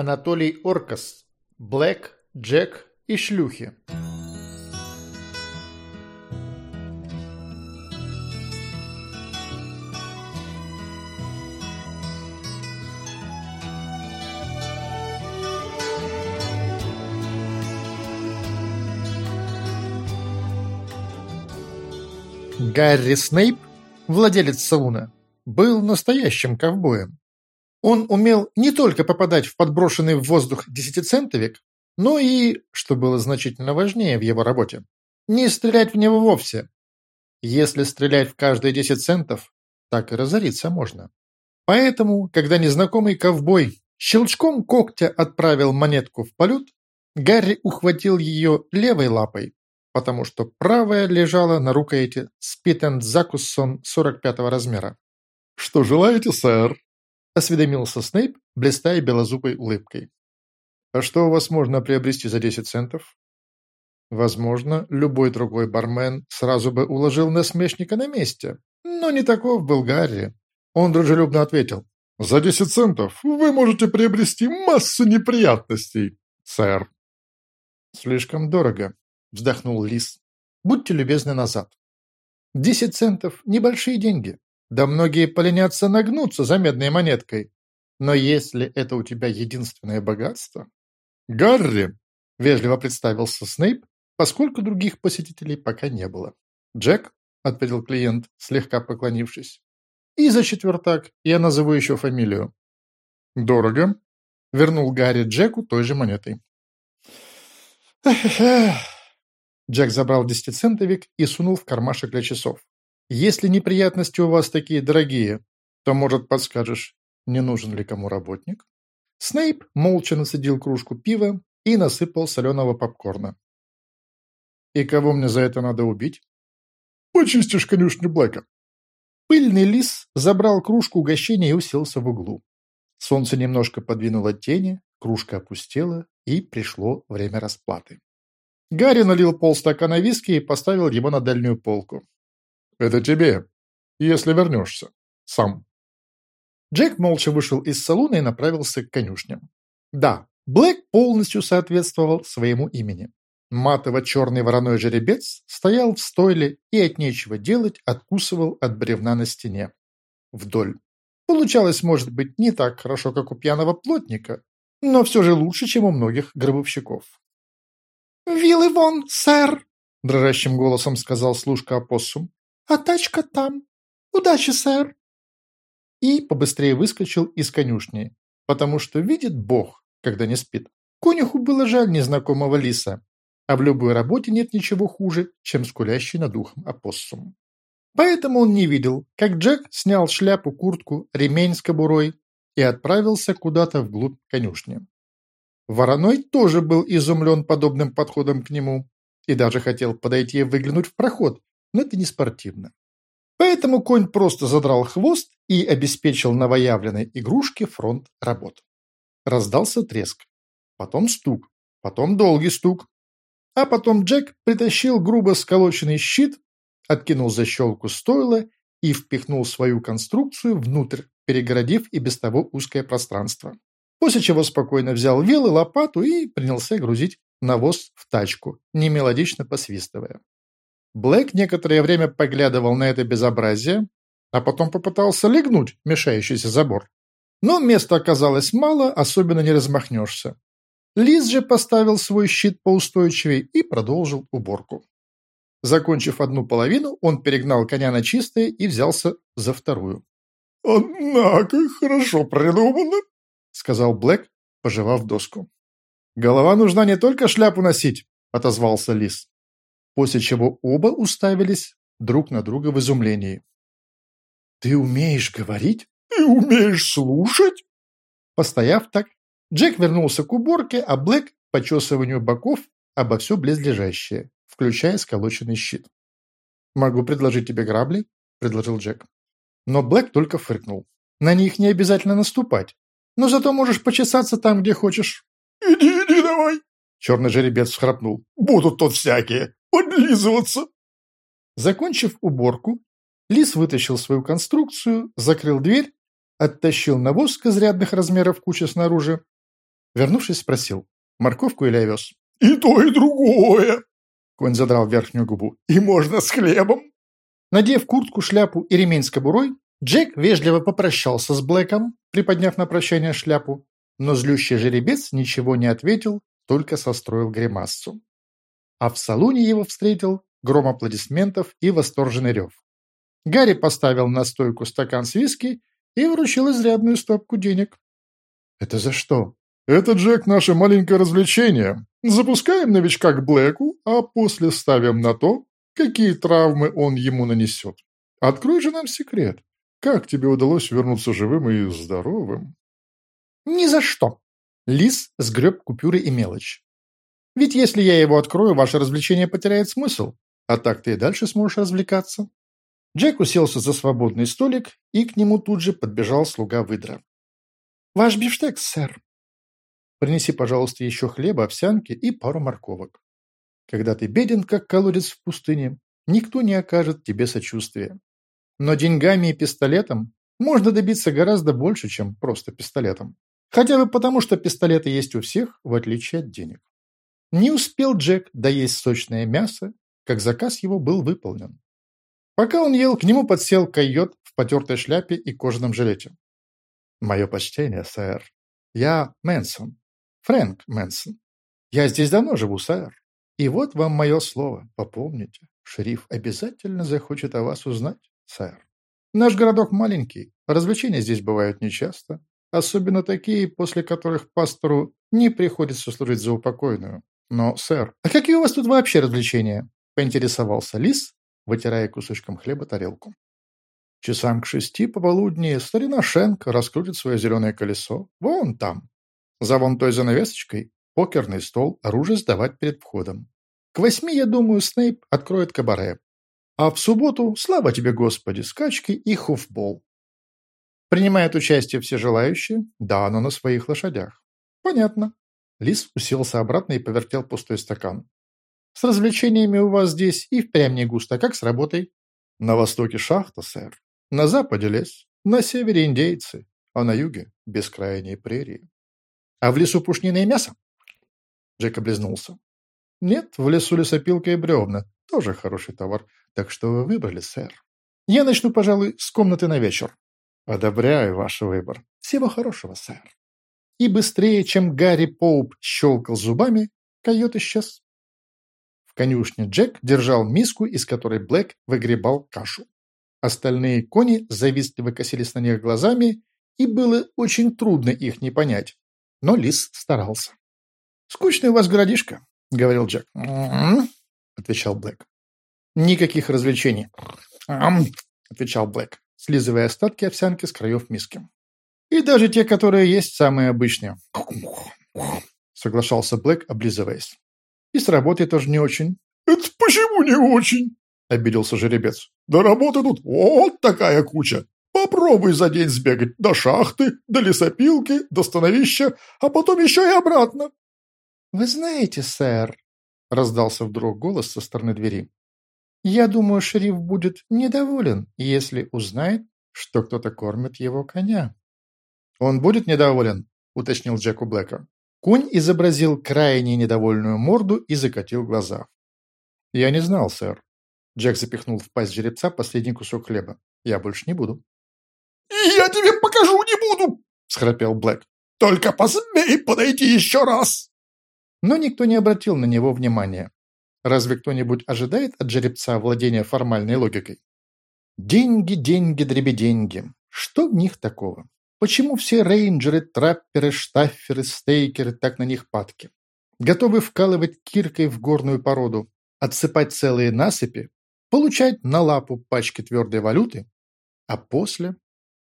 Анатолий Оркас, Блэк, Джек и шлюхи. Гарри Снейп, владелец сауна, был настоящим ковбоем. Он умел не только попадать в подброшенный в воздух десятицентовик, но и, что было значительно важнее в его работе, не стрелять в него вовсе. Если стрелять в каждые 10 центов, так и разориться можно. Поэтому, когда незнакомый ковбой щелчком когтя отправил монетку в полет, Гарри ухватил ее левой лапой, потому что правая лежала на рукояти Спит Закуссон 45 размера. «Что желаете, сэр?» Осведомился Снейп, блистая белозубой улыбкой. «А что у вас можно приобрести за 10 центов?» Возможно, любой другой бармен сразу бы уложил насмешника на месте, но не таков был Гарри. Он дружелюбно ответил. «За 10 центов вы можете приобрести массу неприятностей, сэр». «Слишком дорого», — вздохнул Лис. «Будьте любезны назад. Десять центов – небольшие деньги. Да многие поленятся нагнуться за медной монеткой. Но если это у тебя единственное богатство... «Гарри!» – вежливо представился Снейп, поскольку других посетителей пока не было. «Джек?» – ответил клиент, слегка поклонившись. «И за четвертак я назову еще фамилию». «Дорого?» – вернул Гарри Джеку той же монетой. Джек забрал десятицентовик и сунул в кармашек для часов. Если неприятности у вас такие дорогие, то, может, подскажешь, не нужен ли кому работник?» Снейп молча насадил кружку пива и насыпал соленого попкорна. «И кого мне за это надо убить?» «Почистишь конюшню Блэка». Пыльный лис забрал кружку угощения и уселся в углу. Солнце немножко подвинуло тени, кружка опустела, и пришло время расплаты. Гарри налил полстакана виски и поставил его на дальнюю полку. Это тебе, если вернешься. Сам. Джек молча вышел из салона и направился к конюшням. Да, Блэк полностью соответствовал своему имени. Матово-черный вороной жеребец стоял в стойле и от нечего делать откусывал от бревна на стене. Вдоль. Получалось, может быть, не так хорошо, как у пьяного плотника, но все же лучше, чем у многих гробовщиков. «Вилы вон, сэр!» – дрожащим голосом сказал служка опоссум а тачка там. Удачи, сэр!» И побыстрее выскочил из конюшни, потому что видит Бог, когда не спит. Конюху было жаль незнакомого лиса, а в любой работе нет ничего хуже, чем скулящий над ухом опоссум. Поэтому он не видел, как Джек снял шляпу, куртку, ремень с кобурой и отправился куда-то вглубь конюшни. Вороной тоже был изумлен подобным подходом к нему и даже хотел подойти и выглянуть в проход, но это не спортивно. Поэтому конь просто задрал хвост и обеспечил новоявленной игрушке фронт работ. Раздался треск, потом стук, потом долгий стук, а потом Джек притащил грубо сколоченный щит, откинул защелку стойла и впихнул свою конструкцию внутрь, перегородив и без того узкое пространство. После чего спокойно взял вел и лопату и принялся грузить навоз в тачку, немелодично посвистывая. Блэк некоторое время поглядывал на это безобразие, а потом попытался легнуть мешающийся забор. Но места оказалось мало, особенно не размахнешься. Лиз же поставил свой щит поустойчивее и продолжил уборку. Закончив одну половину, он перегнал коня на чистое и взялся за вторую. «Однако хорошо придумано», — сказал Блэк, пожевав доску. «Голова нужна не только шляпу носить», — отозвался Лис после чего оба уставились друг на друга в изумлении. «Ты умеешь говорить? Ты умеешь слушать?» Постояв так, Джек вернулся к уборке, а Блэк – почесыванию боков обо все близлежащее, включая сколоченный щит. «Могу предложить тебе грабли?» – предложил Джек. Но Блэк только фыркнул. «На них не обязательно наступать, но зато можешь почесаться там, где хочешь». «Иди, иди давай!» Черный жеребец всхрапнул. «Будут тут всякие подлизываться!» Закончив уборку, Лис вытащил свою конструкцию, закрыл дверь, оттащил навоз к изрядных размеров кучи снаружи, Вернувшись, спросил, морковку или овес? «И то, и другое!» Конь задрал верхнюю губу. «И можно с хлебом!» Надев куртку, шляпу и ремень с кобурой, Джек вежливо попрощался с Блэком, приподняв на прощание шляпу, но злющий жеребец ничего не ответил, только состроил гримассу. А в салоне его встретил гром аплодисментов и восторженный рев. Гарри поставил на стойку стакан с виски и вручил изрядную стопку денег. «Это за что?» «Это, Джек, наше маленькое развлечение. Запускаем новичка к Блэку, а после ставим на то, какие травмы он ему нанесет. Открой же нам секрет. Как тебе удалось вернуться живым и здоровым?» «Ни за что!» Лис сгреб купюры и мелочь. «Ведь если я его открою, ваше развлечение потеряет смысл, а так ты и дальше сможешь развлекаться». Джек уселся за свободный столик, и к нему тут же подбежал слуга выдра. «Ваш бифштекс, сэр». «Принеси, пожалуйста, еще хлеба, овсянки и пару морковок. Когда ты беден, как колодец в пустыне, никто не окажет тебе сочувствия. Но деньгами и пистолетом можно добиться гораздо больше, чем просто пистолетом. Хотя бы потому, что пистолеты есть у всех, в отличие от денег. Не успел Джек доесть сочное мясо, как заказ его был выполнен. Пока он ел, к нему подсел койот в потертой шляпе и кожаном жилете. «Мое почтение, сэр. Я Мэнсон. Фрэнк Мэнсон. Я здесь давно живу, сэр. И вот вам мое слово. Попомните, шериф обязательно захочет о вас узнать, сэр. Наш городок маленький, развлечения здесь бывают нечасто, особенно такие, после которых пастору не приходится служить за упокойную. Но, сэр, а какие у вас тут вообще развлечения?» – поинтересовался Лис, вытирая кусочком хлеба тарелку. Часам к шести пополудни старина Шенк раскрутит свое зеленое колесо. Вон там. За вон той занавесочкой покерный стол, оружие сдавать перед входом. К восьми, я думаю, Снейп откроет кабаре. А в субботу, слава тебе, Господи, скачки и хуфбол. Принимают участие все желающие? Да, но на своих лошадях. Понятно. Лис уселся обратно и повертел пустой стакан. С развлечениями у вас здесь и впрямь не густо, как с работой. На востоке шахта, сэр. На западе лес. На севере индейцы. А на юге бескрайние прерии. А в лесу пушниное мясо? Джек облизнулся. Нет, в лесу лесопилка и бревна. Тоже хороший товар. Так что вы выбрали, сэр. Я начну, пожалуй, с комнаты на вечер. Одобряю ваш выбор. Всего хорошего, сэр. И быстрее, чем Гарри Поуп щелкал зубами, койот исчез конюшне Джек держал миску, из которой Блэк выгребал кашу. Остальные кони завистливо косились на них глазами, и было очень трудно их не понять. Но лис старался. «Скучный у вас городишко», — говорил Джек. «М-м-м», отвечал Блэк. «Никаких развлечений», «М-м», отвечал Блэк, слизывая остатки овсянки с краев миски. «И даже те, которые есть, самые обычные», — соглашался Блэк, облизываясь. И с работой тоже не очень. «Это почему не очень?» – обиделся жеребец. «Да работы тут вот такая куча. Попробуй за день сбегать до шахты, до лесопилки, до становища, а потом еще и обратно». «Вы знаете, сэр», – раздался вдруг голос со стороны двери. «Я думаю, шериф будет недоволен, если узнает, что кто-то кормит его коня». «Он будет недоволен?» – уточнил Джеку Блэка. Конь изобразил крайне недовольную морду и закатил глаза. «Я не знал, сэр». Джек запихнул в пасть жеребца последний кусок хлеба. «Я больше не буду». «Я тебе покажу не буду!» – схрапел Блэк. «Только посмей подойти еще раз!» Но никто не обратил на него внимания. Разве кто-нибудь ожидает от жеребца владения формальной логикой? Деньги, деньги, дребеденьги. Что в них такого? Почему все рейнджеры, трапперы, штафферы, стейкеры так на них падки? Готовы вкалывать киркой в горную породу, отсыпать целые насыпи, получать на лапу пачки твердой валюты, а после...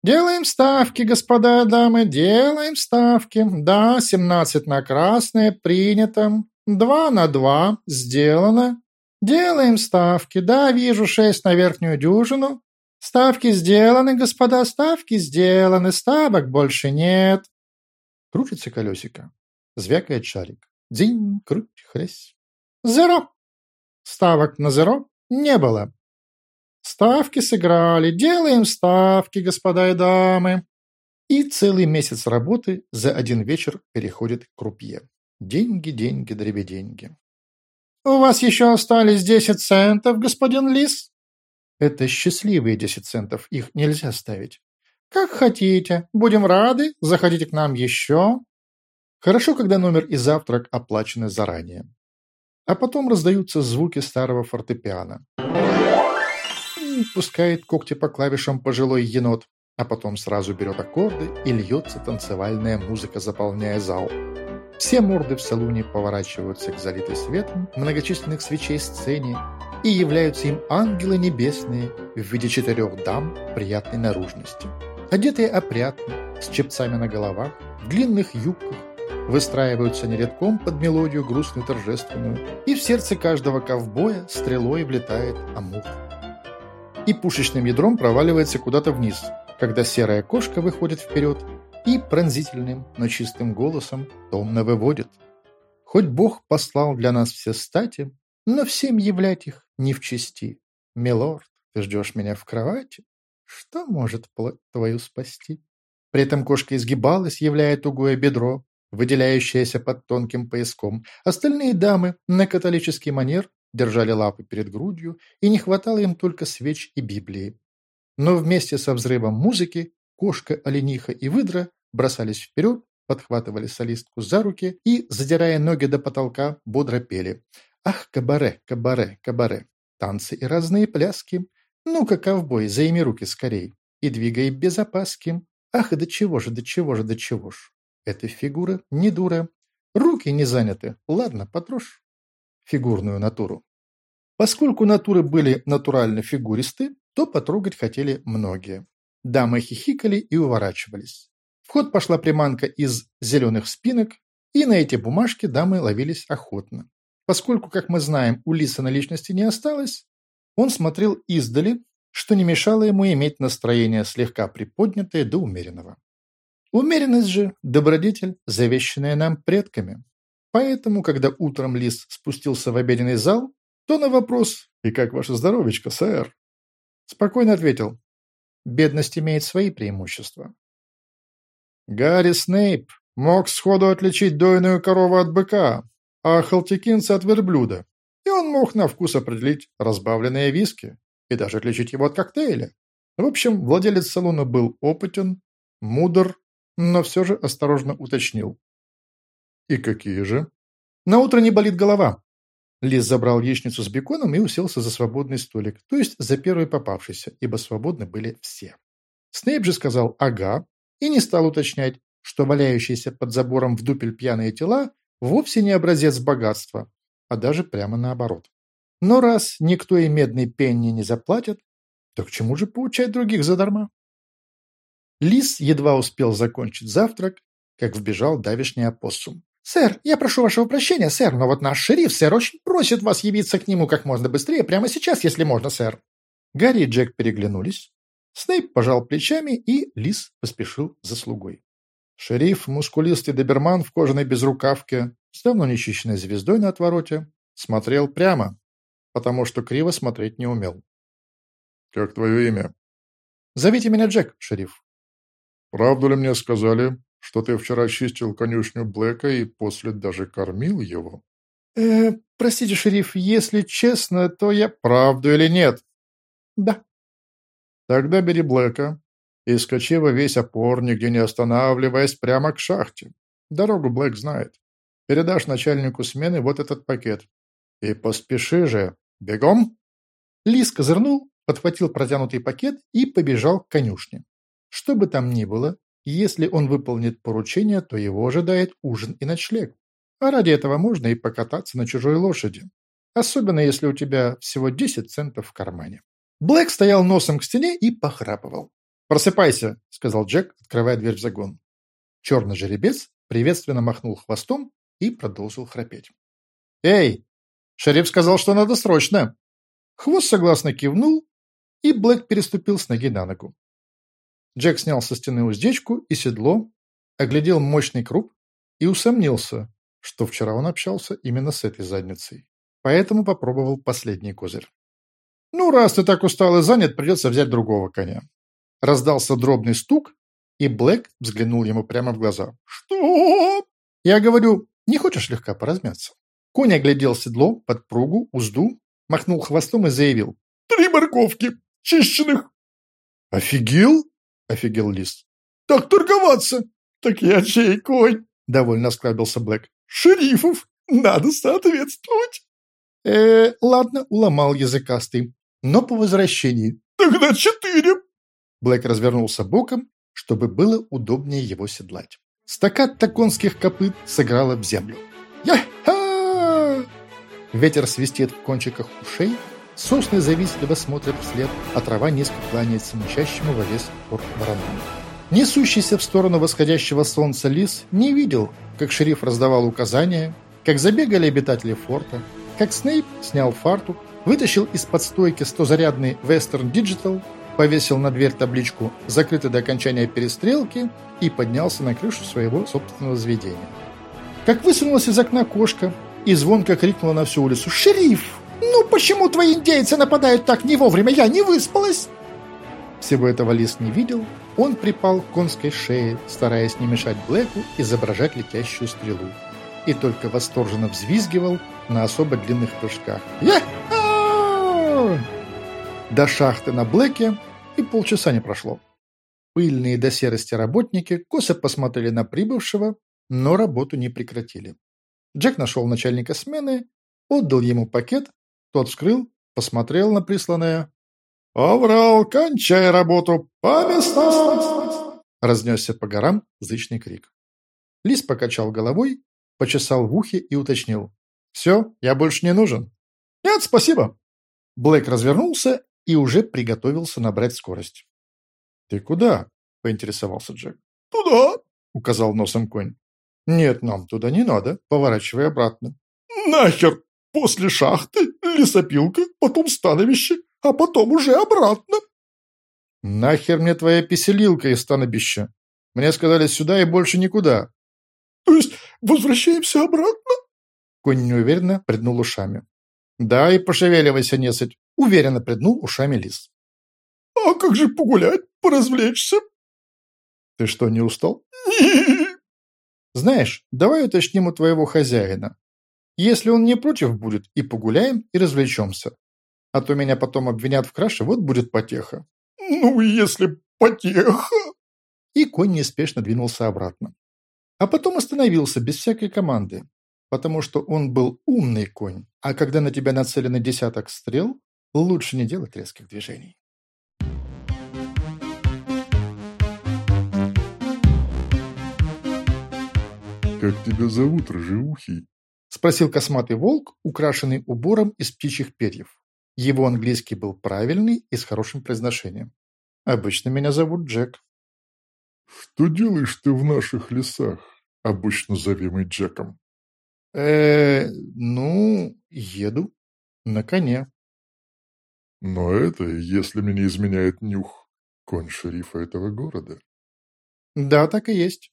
«Делаем ставки, господа дамы, делаем ставки. Да, 17 на красное, принято. 2 на 2, сделано. Делаем ставки. Да, вижу 6 на верхнюю дюжину. Ставки сделаны, господа, ставки сделаны, ставок больше нет. Крутится колесико. Звякает шарик. День, круть, хрясь. Зеро. Ставок на зеро не было. Ставки сыграли. Делаем ставки, господа и дамы. И целый месяц работы за один вечер переходит к крупье. Деньги, деньги, дребеденьги. «У вас еще остались десять центов, господин Лис?» Это счастливые десять центов, их нельзя ставить. «Как хотите. Будем рады. Заходите к нам еще». Хорошо, когда номер и завтрак оплачены заранее. А потом раздаются звуки старого фортепиано. Пускает когти по клавишам пожилой енот, а потом сразу берет аккорды и льется танцевальная музыка, заполняя зал. Все морды в салоне поворачиваются к залитой светом многочисленных свечей сцене, и являются им ангелы небесные в виде четырех дам приятной наружности. Одетые опрятно, с чепцами на головах, в длинных юбках, выстраиваются нередком под мелодию грустную торжественную, и в сердце каждого ковбоя стрелой влетает амур. И пушечным ядром проваливается куда-то вниз, когда серая кошка выходит вперед и пронзительным, но чистым голосом томно выводит. Хоть Бог послал для нас все стати, но всем являть их не в чести. Милорд, ты ждешь меня в кровати? Что может плоть твою спасти? При этом кошка изгибалась, являя тугое бедро, выделяющееся под тонким пояском. Остальные дамы на католический манер держали лапы перед грудью, и не хватало им только свеч и Библии. Но вместе со взрывом музыки кошка, олениха и выдра бросались вперед, подхватывали солистку за руки и, задирая ноги до потолка, бодро пели «Ах, кабаре, кабаре, кабаре!» Танцы и разные пляски. Ну-ка, ковбой, займи руки скорей и двигай без опаски. Ах, до чего же, до чего же, до чего ж. Эта фигура не дура. Руки не заняты. Ладно, потрожь фигурную натуру. Поскольку натуры были натурально фигуристы, то потрогать хотели многие. Дамы хихикали и уворачивались. В ход пошла приманка из зеленых спинок, и на эти бумажки дамы ловились охотно. Поскольку, как мы знаем, у Лиса наличности не осталось, он смотрел издали, что не мешало ему иметь настроение слегка приподнятое до умеренного. Умеренность же – добродетель, завещанная нам предками. Поэтому, когда утром Лис спустился в обеденный зал, то на вопрос «И как ваше здоровечко, сэр?» спокойно ответил «Бедность имеет свои преимущества». Гарри Снейп мог сходу отличить дойную корову от быка, а халтикинца от верблюда, и он мог на вкус определить разбавленные виски и даже отличить его от коктейля. В общем, владелец салона был опытен, мудр но все же осторожно уточнил. «И какие же?» «На утро не болит голова». Лис забрал яичницу с беконом и уселся за свободный столик, то есть за первый попавшийся, ибо свободны были все. Снейп же сказал «ага» и не стал уточнять, что валяющиеся под забором в дупель пьяные тела вовсе не образец богатства, а даже прямо наоборот. Но раз никто и медной пенни не заплатит, то к чему же поучать других задарма? Лис едва успел закончить завтрак, как вбежал давишний опоссум. «Сэр, я прошу вашего прощения, сэр, но вот наш шериф, сэр, очень просит вас явиться к нему как можно быстрее, прямо сейчас, если можно, сэр». Гарри и Джек переглянулись. Снейп пожал плечами, и Лис поспешил за слугой. Шериф, мускулистый доберман в кожаной безрукавке, с давно нечищенной звездой на отвороте, смотрел прямо, потому что криво смотреть не умел. «Как твое имя?» «Зовите меня Джек, шериф». Правду ли мне сказали, что ты вчера чистил конюшню Блэка и после даже кормил его? Э, простите, шериф, если честно, то я... Правду или нет? Да. Тогда бери Блэка и скачи во весь опор, нигде не останавливаясь, прямо к шахте. Дорогу Блэк знает. Передашь начальнику смены вот этот пакет. И поспеши же. Бегом!» Лис козырнул, подхватил протянутый пакет и побежал к конюшне. Что бы там ни было, если он выполнит поручение, то его ожидает ужин и ночлег. А ради этого можно и покататься на чужой лошади. Особенно, если у тебя всего 10 центов в кармане. Блэк стоял носом к стене и похрапывал. «Просыпайся», — сказал Джек, открывая дверь в загон. Черный жеребец приветственно махнул хвостом и продолжил храпеть. «Эй, шериф сказал, что надо срочно!» Хвост согласно кивнул, и Блэк переступил с ноги на ногу. Джек снял со стены уздечку и седло, оглядел мощный круп и усомнился, что вчера он общался именно с этой задницей. Поэтому попробовал последний козырь. «Ну, раз ты так устал и занят, придется взять другого коня». Раздался дробный стук, И Блэк взглянул ему прямо в глаза. «Что?» Я говорю, не хочешь слегка поразмяться? Конь оглядел седло, подпругу, узду, махнул хвостом и заявил. «Три морковки, чищенных!» «Офигел?» – офигел Лис. «Так торговаться!» «Так я чей конь?» – довольно осклабился Блэк. «Шерифов! Надо соответствовать!» э ладно, уломал языкастый. Но по возвращении. «Тогда четыре!» Блэк развернулся боком, чтобы было удобнее его седлать. Стакат конских копыт сыграла в землю. Я-ха! Ветер свистит в кончиках ушей, сосны завистливо смотрят вслед, а трава низко кланяется мчащему во порт ворону. Несущийся в сторону восходящего солнца лис не видел, как шериф раздавал указания, как забегали обитатели форта, как Снейп снял фартук, вытащил из-под стойки 100-зарядный Western Digital, повесил на дверь табличку «Закрыто до окончания перестрелки» и поднялся на крышу своего собственного заведения. Как высунулась из окна кошка и звонко крикнула на всю улицу «Шериф! Ну почему твои индейцы нападают так не вовремя? Я не выспалась!» Всего этого Лис не видел. Он припал к конской шее, стараясь не мешать Блэку изображать летящую стрелу. И только восторженно взвизгивал на особо длинных прыжках. я До шахты на Блэке и полчаса не прошло. Пыльные до серости работники косо посмотрели на прибывшего, но работу не прекратили. Джек нашел начальника смены, отдал ему пакет, тот вскрыл, посмотрел на присланное. «Оврал, кончай работу! По местам!» Разнесся по горам зычный крик. Лис покачал головой, почесал в ухе и уточнил. «Все, я больше не нужен». «Нет, спасибо». Блэк развернулся и уже приготовился набрать скорость. «Ты куда?» – поинтересовался Джек. «Туда!» – указал носом конь. «Нет, нам туда не надо. Поворачивай обратно». «Нахер! После шахты, лесопилка, потом становище, а потом уже обратно!» «Нахер мне твоя песелилка из становища? Мне сказали сюда и больше никуда». «То есть возвращаемся обратно?» Конь неуверенно приднул ушами. «Да, и пошевеливайся, несыть!» – уверенно приднул ушами лис. «А как же погулять, поразвлечься?» «Ты что, не устал?» «Знаешь, давай уточним у твоего хозяина. Если он не против будет, и погуляем, и развлечемся. А то меня потом обвинят в краше, вот будет потеха». «Ну, если потеха...» И конь неспешно двинулся обратно. А потом остановился без всякой команды, потому что он был умный конь, а когда на тебя нацелены десяток стрел, лучше не делать резких движений. «Как тебя зовут, рыжеухий?» – спросил косматый волк, украшенный убором из птичьих перьев. Его английский был правильный и с хорошим произношением. «Обычно меня зовут Джек». «Что делаешь ты в наших лесах, обычно зовимый Джеком?» э ну, еду на коне». «Но это, если мне не изменяет нюх, конь шерифа этого города». «Да, так и есть».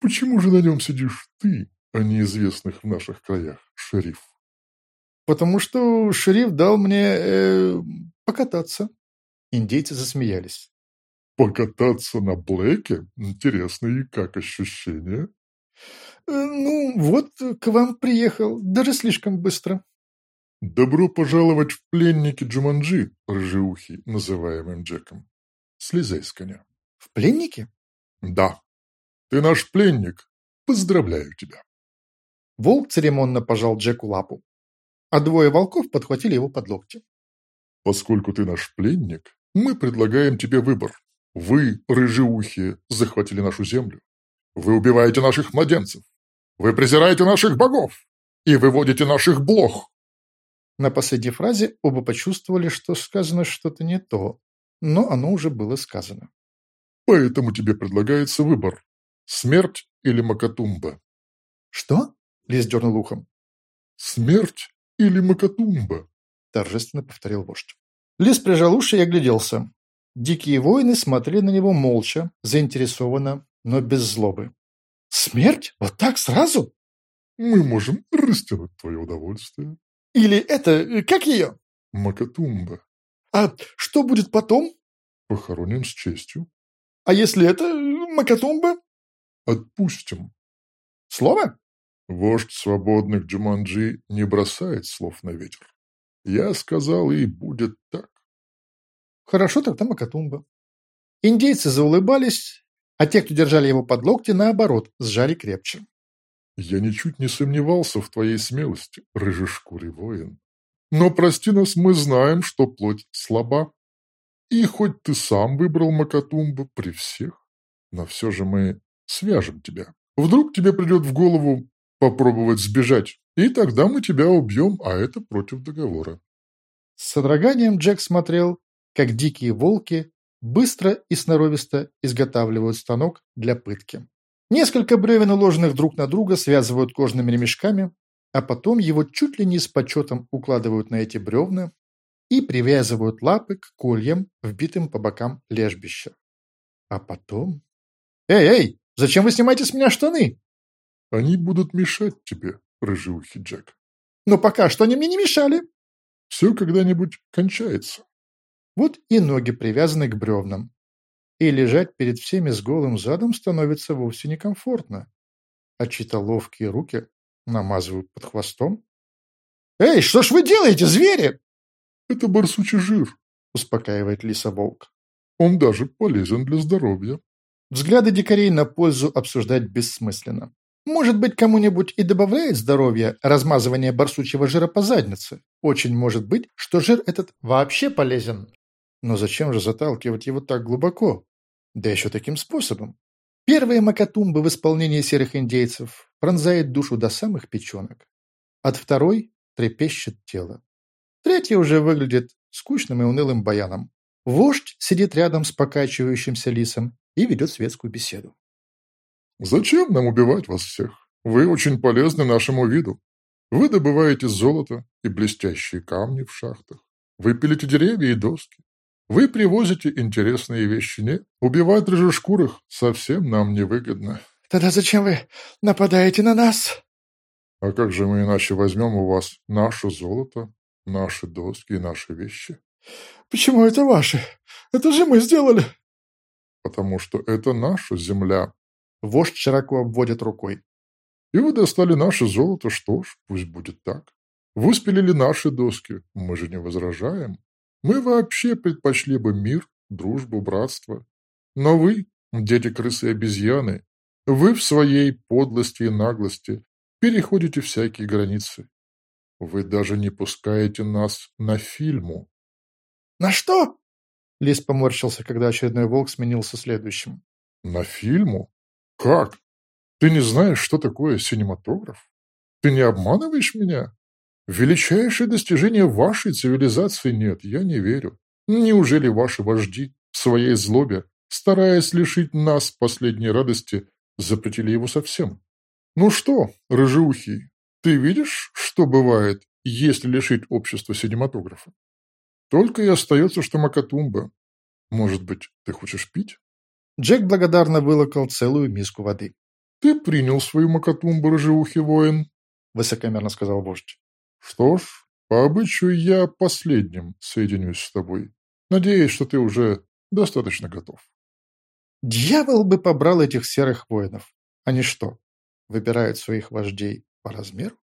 Почему же на нем сидишь ты, а не известных в наших краях шериф? Потому что шериф дал мне э, покататься. Индейцы засмеялись. Покататься на Блэке? Интересно, и как ощущения? Э, ну, вот к вам приехал, даже слишком быстро. Добро пожаловать в пленники Джуманджи, рыжеухий, называемым Джеком. Слезай с коня. В пленники? Да, ты наш пленник. Поздравляю тебя. Волк церемонно пожал Джеку лапу, а двое волков подхватили его под локти. Поскольку ты наш пленник, мы предлагаем тебе выбор. Вы, рыжеухие, захватили нашу землю. Вы убиваете наших младенцев. Вы презираете наших богов. И выводите наших блох. На последней фразе оба почувствовали, что сказано что-то не то, но оно уже было сказано. Поэтому тебе предлагается выбор. Смерть или Макатумба? Что? Лис дернул ухом. Смерть или Макатумба? Торжественно повторил вождь. Лис прижал уши и огляделся. Дикие воины смотрели на него молча, заинтересованно, но без злобы. «Смерть? Вот так сразу?» «Мы можем растянуть твое удовольствие». «Или это... Как ее?» «Макатумба». «А что будет потом?» «Похоронен с честью». А если это Макатумба? Отпустим. Слово? Вождь свободных Джуманджи не бросает слов на ветер. Я сказал, и будет так. Хорошо, тогда Макатумба. Индейцы заулыбались, а те, кто держали его под локти, наоборот, сжали крепче. Я ничуть не сомневался в твоей смелости, рыжешкурый воин. Но, прости нас, мы знаем, что плоть слаба. И хоть ты сам выбрал Макатумбу при всех, но все же мы свяжем тебя. Вдруг тебе придет в голову попробовать сбежать, и тогда мы тебя убьем, а это против договора. С содроганием Джек смотрел, как дикие волки быстро и сноровисто изготавливают станок для пытки. Несколько бревен, уложенных друг на друга, связывают кожными ремешками, а потом его чуть ли не с почетом укладывают на эти бревна и привязывают лапы к кольям, вбитым по бокам лежбища. А потом... «Эй, эй, зачем вы снимаете с меня штаны?» «Они будут мешать тебе, рыжеухий Джек». «Но пока что они мне не мешали». «Все когда-нибудь кончается». Вот и ноги привязаны к бревнам. И лежать перед всеми с голым задом становится вовсе некомфортно. А чьи-то ловкие руки намазывают под хвостом. «Эй, что ж вы делаете, звери?» «Это барсучий жир», — успокаивает лиса-волк. «Он даже полезен для здоровья». Взгляды дикарей на пользу обсуждать бессмысленно. Может быть, кому-нибудь и добавляет здоровье размазывание барсучьего жира по заднице. Очень может быть, что жир этот вообще полезен. Но зачем же заталкивать его так глубоко? Да еще таким способом. Первые макатумбы в исполнении серых индейцев пронзает душу до самых печенок. От второй трепещет тело. Третья уже выглядит скучным и унылым баяном. Вождь сидит рядом с покачивающимся лисом и ведет светскую беседу. «Зачем нам убивать вас всех? Вы очень полезны нашему виду. Вы добываете золото и блестящие камни в шахтах. Вы пилите деревья и доски. Вы привозите интересные вещи, не? Убивать рыжешкурых совсем нам невыгодно. Тогда зачем вы нападаете на нас? А как же мы иначе возьмем у вас наше золото, наши доски и наши вещи? Почему это ваши? Это же мы сделали. Потому что это наша земля. Вождь широко обводит рукой. И вы достали наше золото, что ж, пусть будет так. Вы спилили наши доски, мы же не возражаем. Мы вообще предпочли бы мир, дружбу, братство. Но вы, дети крысы и обезьяны, вы в своей подлости и наглости переходите всякие границы. Вы даже не пускаете нас на фильму. На что? Лис поморщился, когда очередной волк сменился следующим. На фильму? Как? Ты не знаешь, что такое синематограф? Ты не обманываешь меня? Величайшее достижение вашей цивилизации нет, я не верю. Неужели ваши вожди в своей злобе, стараясь лишить нас последней радости, запретили его совсем? Ну что, рыжеухий, ты видишь, что бывает, если лишить общества синематографа? Только и остается, что Макатумба. Может быть, ты хочешь пить? Джек благодарно вылокал целую миску воды. «Ты принял свою Макатумбу, рыжеухий воин», — высокомерно сказал вождь. Что ж, по обычаю я последним соединюсь с тобой. Надеюсь, что ты уже достаточно готов. Дьявол бы побрал этих серых воинов. Они что, выбирают своих вождей по размеру?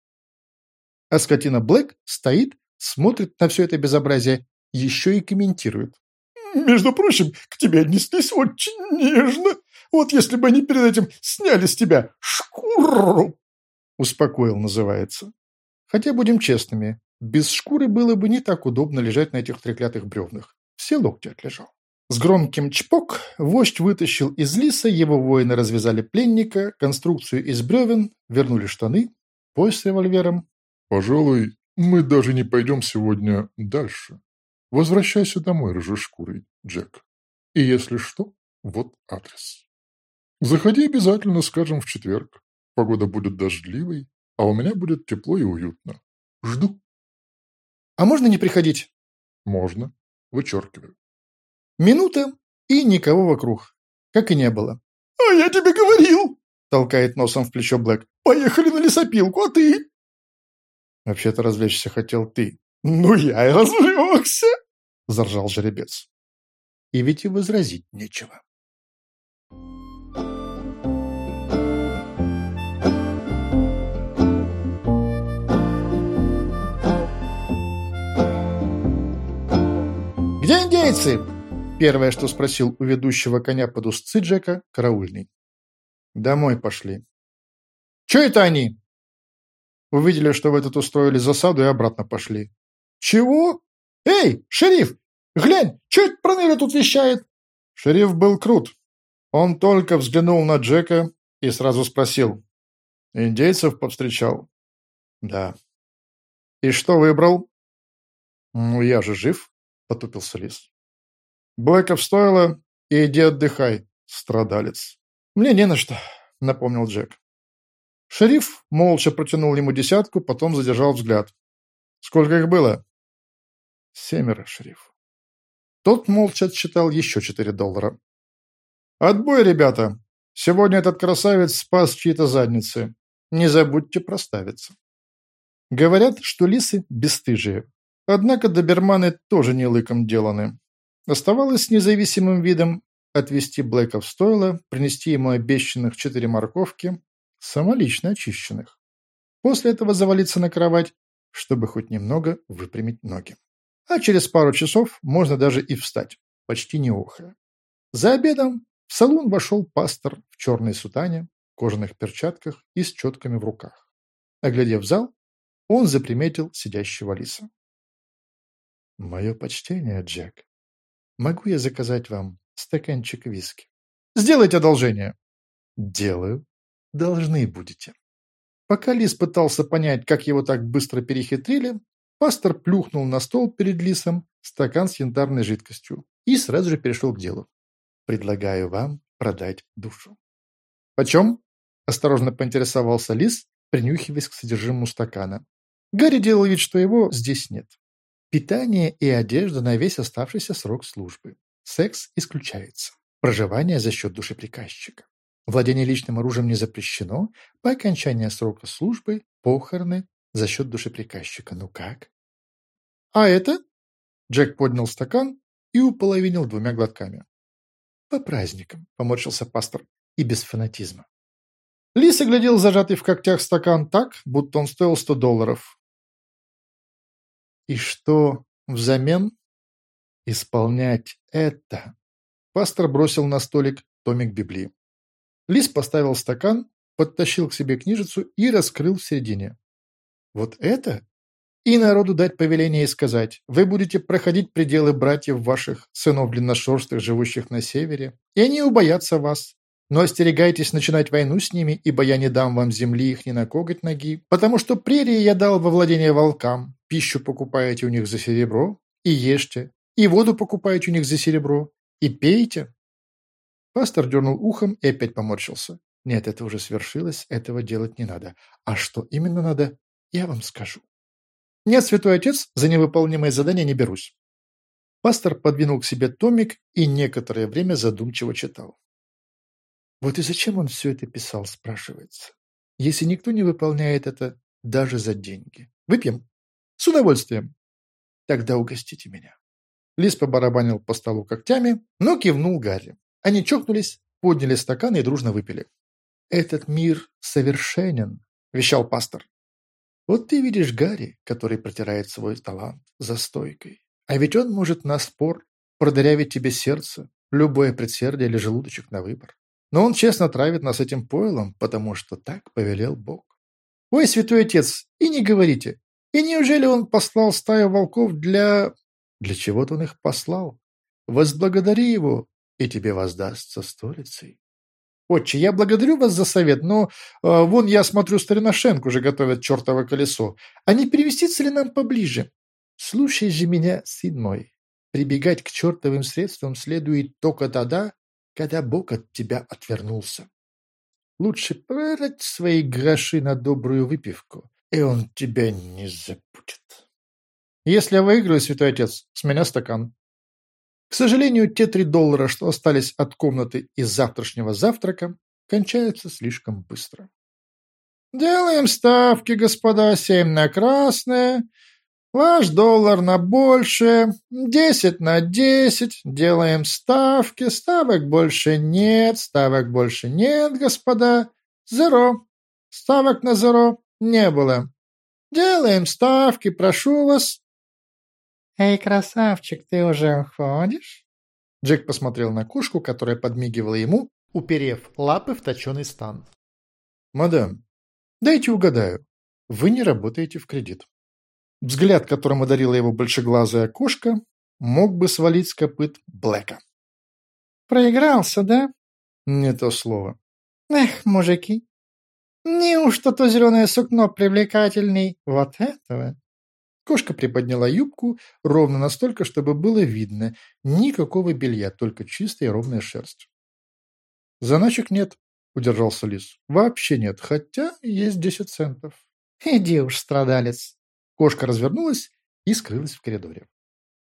А скотина Блэк стоит, смотрит на все это безобразие, еще и комментирует. «Между прочим, к тебе отнеслись очень нежно. Вот если бы они перед этим сняли с тебя шкуру!» «Успокоил» называется. Хотя, будем честными, без шкуры было бы не так удобно лежать на этих треклятых бревнах. Все локти отлежал. С громким чпок вождь вытащил из лиса, его воины развязали пленника, конструкцию из бревен, вернули штаны, пояс с револьвером. «Пожалуй, мы даже не пойдем сегодня дальше. Возвращайся домой, рыжешкурый, Джек. И если что, вот адрес. Заходи обязательно, скажем, в четверг. Погода будет дождливой, а у меня будет тепло и уютно. Жду. А можно не приходить? Можно. Вычеркиваю. Минута, и никого вокруг. Как и не было. «А я тебе говорил!» Толкает носом в плечо Блэк. «Поехали на лесопилку, а ты?» Вообще-то развлечься хотел ты. «Ну я и развлекся!» – заржал жеребец. И ведь и возразить нечего. «Где индейцы?» – первое, что спросил у ведущего коня под узцы Джека, караульный. «Домой пошли». «Че это они?» Увидели, что вы тут устроили засаду и обратно пошли. «Чего? Эй, шериф, глянь, чё это Проныра тут вещает?» Шериф был крут. Он только взглянул на Джека и сразу спросил. «Индейцев повстречал?» «Да». «И что выбрал?» «Ну, я же жив», — потупился лис. «Блэков стоило, и иди отдыхай, страдалец». «Мне не на что», — напомнил Джек. Шериф молча протянул ему десятку, потом задержал взгляд. «Сколько их было?» «Семеро, шериф». Тот молча отсчитал еще четыре доллара. «Отбой, ребята! Сегодня этот красавец спас чьи-то задницы. Не забудьте проставиться». Говорят, что лисы бесстыжие. Однако доберманы тоже не лыком деланы. Оставалось независимым видом отвезти Блэка в стойло, принести ему обещанных четыре морковки, самолично очищенных. После этого завалиться на кровать, чтобы хоть немного выпрямить ноги. А через пару часов можно даже и встать, почти не ухая. За обедом в салон вошел пастор в черной сутане, кожаных перчатках и с четками в руках. Оглядев зал, он заприметил сидящего лиса. «Мое почтение, Джек. Могу я заказать вам стаканчик виски?» «Сделайте одолжение». «Делаю», должны будете. Пока Лис пытался понять, как его так быстро перехитрили, пастор плюхнул на стол перед Лисом стакан с янтарной жидкостью и сразу же перешел к делу. «Предлагаю вам продать душу». «Почем?» – осторожно поинтересовался Лис, принюхиваясь к содержимому стакана. Гарри делал вид, что его здесь нет. Питание и одежда на весь оставшийся срок службы. Секс исключается. Проживание за счет душеприказчика. Владение личным оружием не запрещено. По окончании срока службы похороны за счет душеприказчика. Ну как? А это? Джек поднял стакан и уполовинил двумя глотками. По праздникам, поморщился пастор, и без фанатизма. Лис оглядел зажатый в когтях стакан так, будто он стоил сто долларов. И что взамен? Исполнять это. Пастор бросил на столик томик Библии. Лис поставил стакан, подтащил к себе книжицу и раскрыл в середине. «Вот это?» И народу дать повеление и сказать, вы будете проходить пределы братьев ваших, сынов длинношерстых, живущих на севере, и они убоятся вас. Но остерегайтесь начинать войну с ними, ибо я не дам вам земли их ни на коготь ноги, потому что прерии я дал во владение волкам, пищу покупаете у них за серебро, и ешьте, и воду покупаете у них за серебро, и пейте, Пастор дернул ухом и опять поморщился. Нет, это уже свершилось, этого делать не надо. А что именно надо, я вам скажу. Нет, святой отец, за невыполнимое задание не берусь. Пастор подвинул к себе томик и некоторое время задумчиво читал. Вот и зачем он все это писал, спрашивается. Если никто не выполняет это даже за деньги. Выпьем? С удовольствием. Тогда угостите меня. Лис побарабанил по столу когтями, но кивнул Гарри. Они чокнулись, подняли стаканы и дружно выпили. «Этот мир совершенен», – вещал пастор. «Вот ты видишь Гарри, который протирает свой талант за стойкой. А ведь он может на спор продырявить тебе сердце, любое предсердие или желудочек на выбор. Но он честно травит нас этим пойлом, потому что так повелел Бог. Ой, святой отец, и не говорите. И неужели он послал стаю волков для... Для чего-то он их послал? Возблагодари его, и тебе воздастся столицей. Отче, я благодарю вас за совет, но э, вон я смотрю, стариношенк уже готовят чертово колесо. А не перевеститься ли нам поближе? Слушай же меня, сын мой. Прибегать к чертовым средствам следует только тогда, когда Бог от тебя отвернулся. Лучше продать свои гроши на добрую выпивку, и он тебя не забудет. Если я выиграю, святой отец, с меня стакан. К сожалению, те три доллара, что остались от комнаты из завтрашнего завтрака, кончаются слишком быстро. «Делаем ставки, господа, семь на красное, ваш доллар на больше, десять на десять, делаем ставки, ставок больше нет, ставок больше нет, господа, зеро, ставок на зеро не было. Делаем ставки, прошу вас, «Эй, красавчик, ты уже уходишь?» Джек посмотрел на кошку, которая подмигивала ему, уперев лапы в точеный стан. «Мадам, дайте угадаю, вы не работаете в кредит». Взгляд, которым одарила его большеглазая кошка, мог бы свалить с копыт Блэка. «Проигрался, да?» «Не то слово». «Эх, мужики, неужто то зеленое сукно привлекательней вот этого?» Кошка приподняла юбку ровно настолько, чтобы было видно. Никакого белья, только чистая ровная шерсть. «Заначек нет», — удержался Лис. «Вообще нет, хотя есть десять центов». «Иди уж, страдалец». Кошка развернулась и скрылась в коридоре.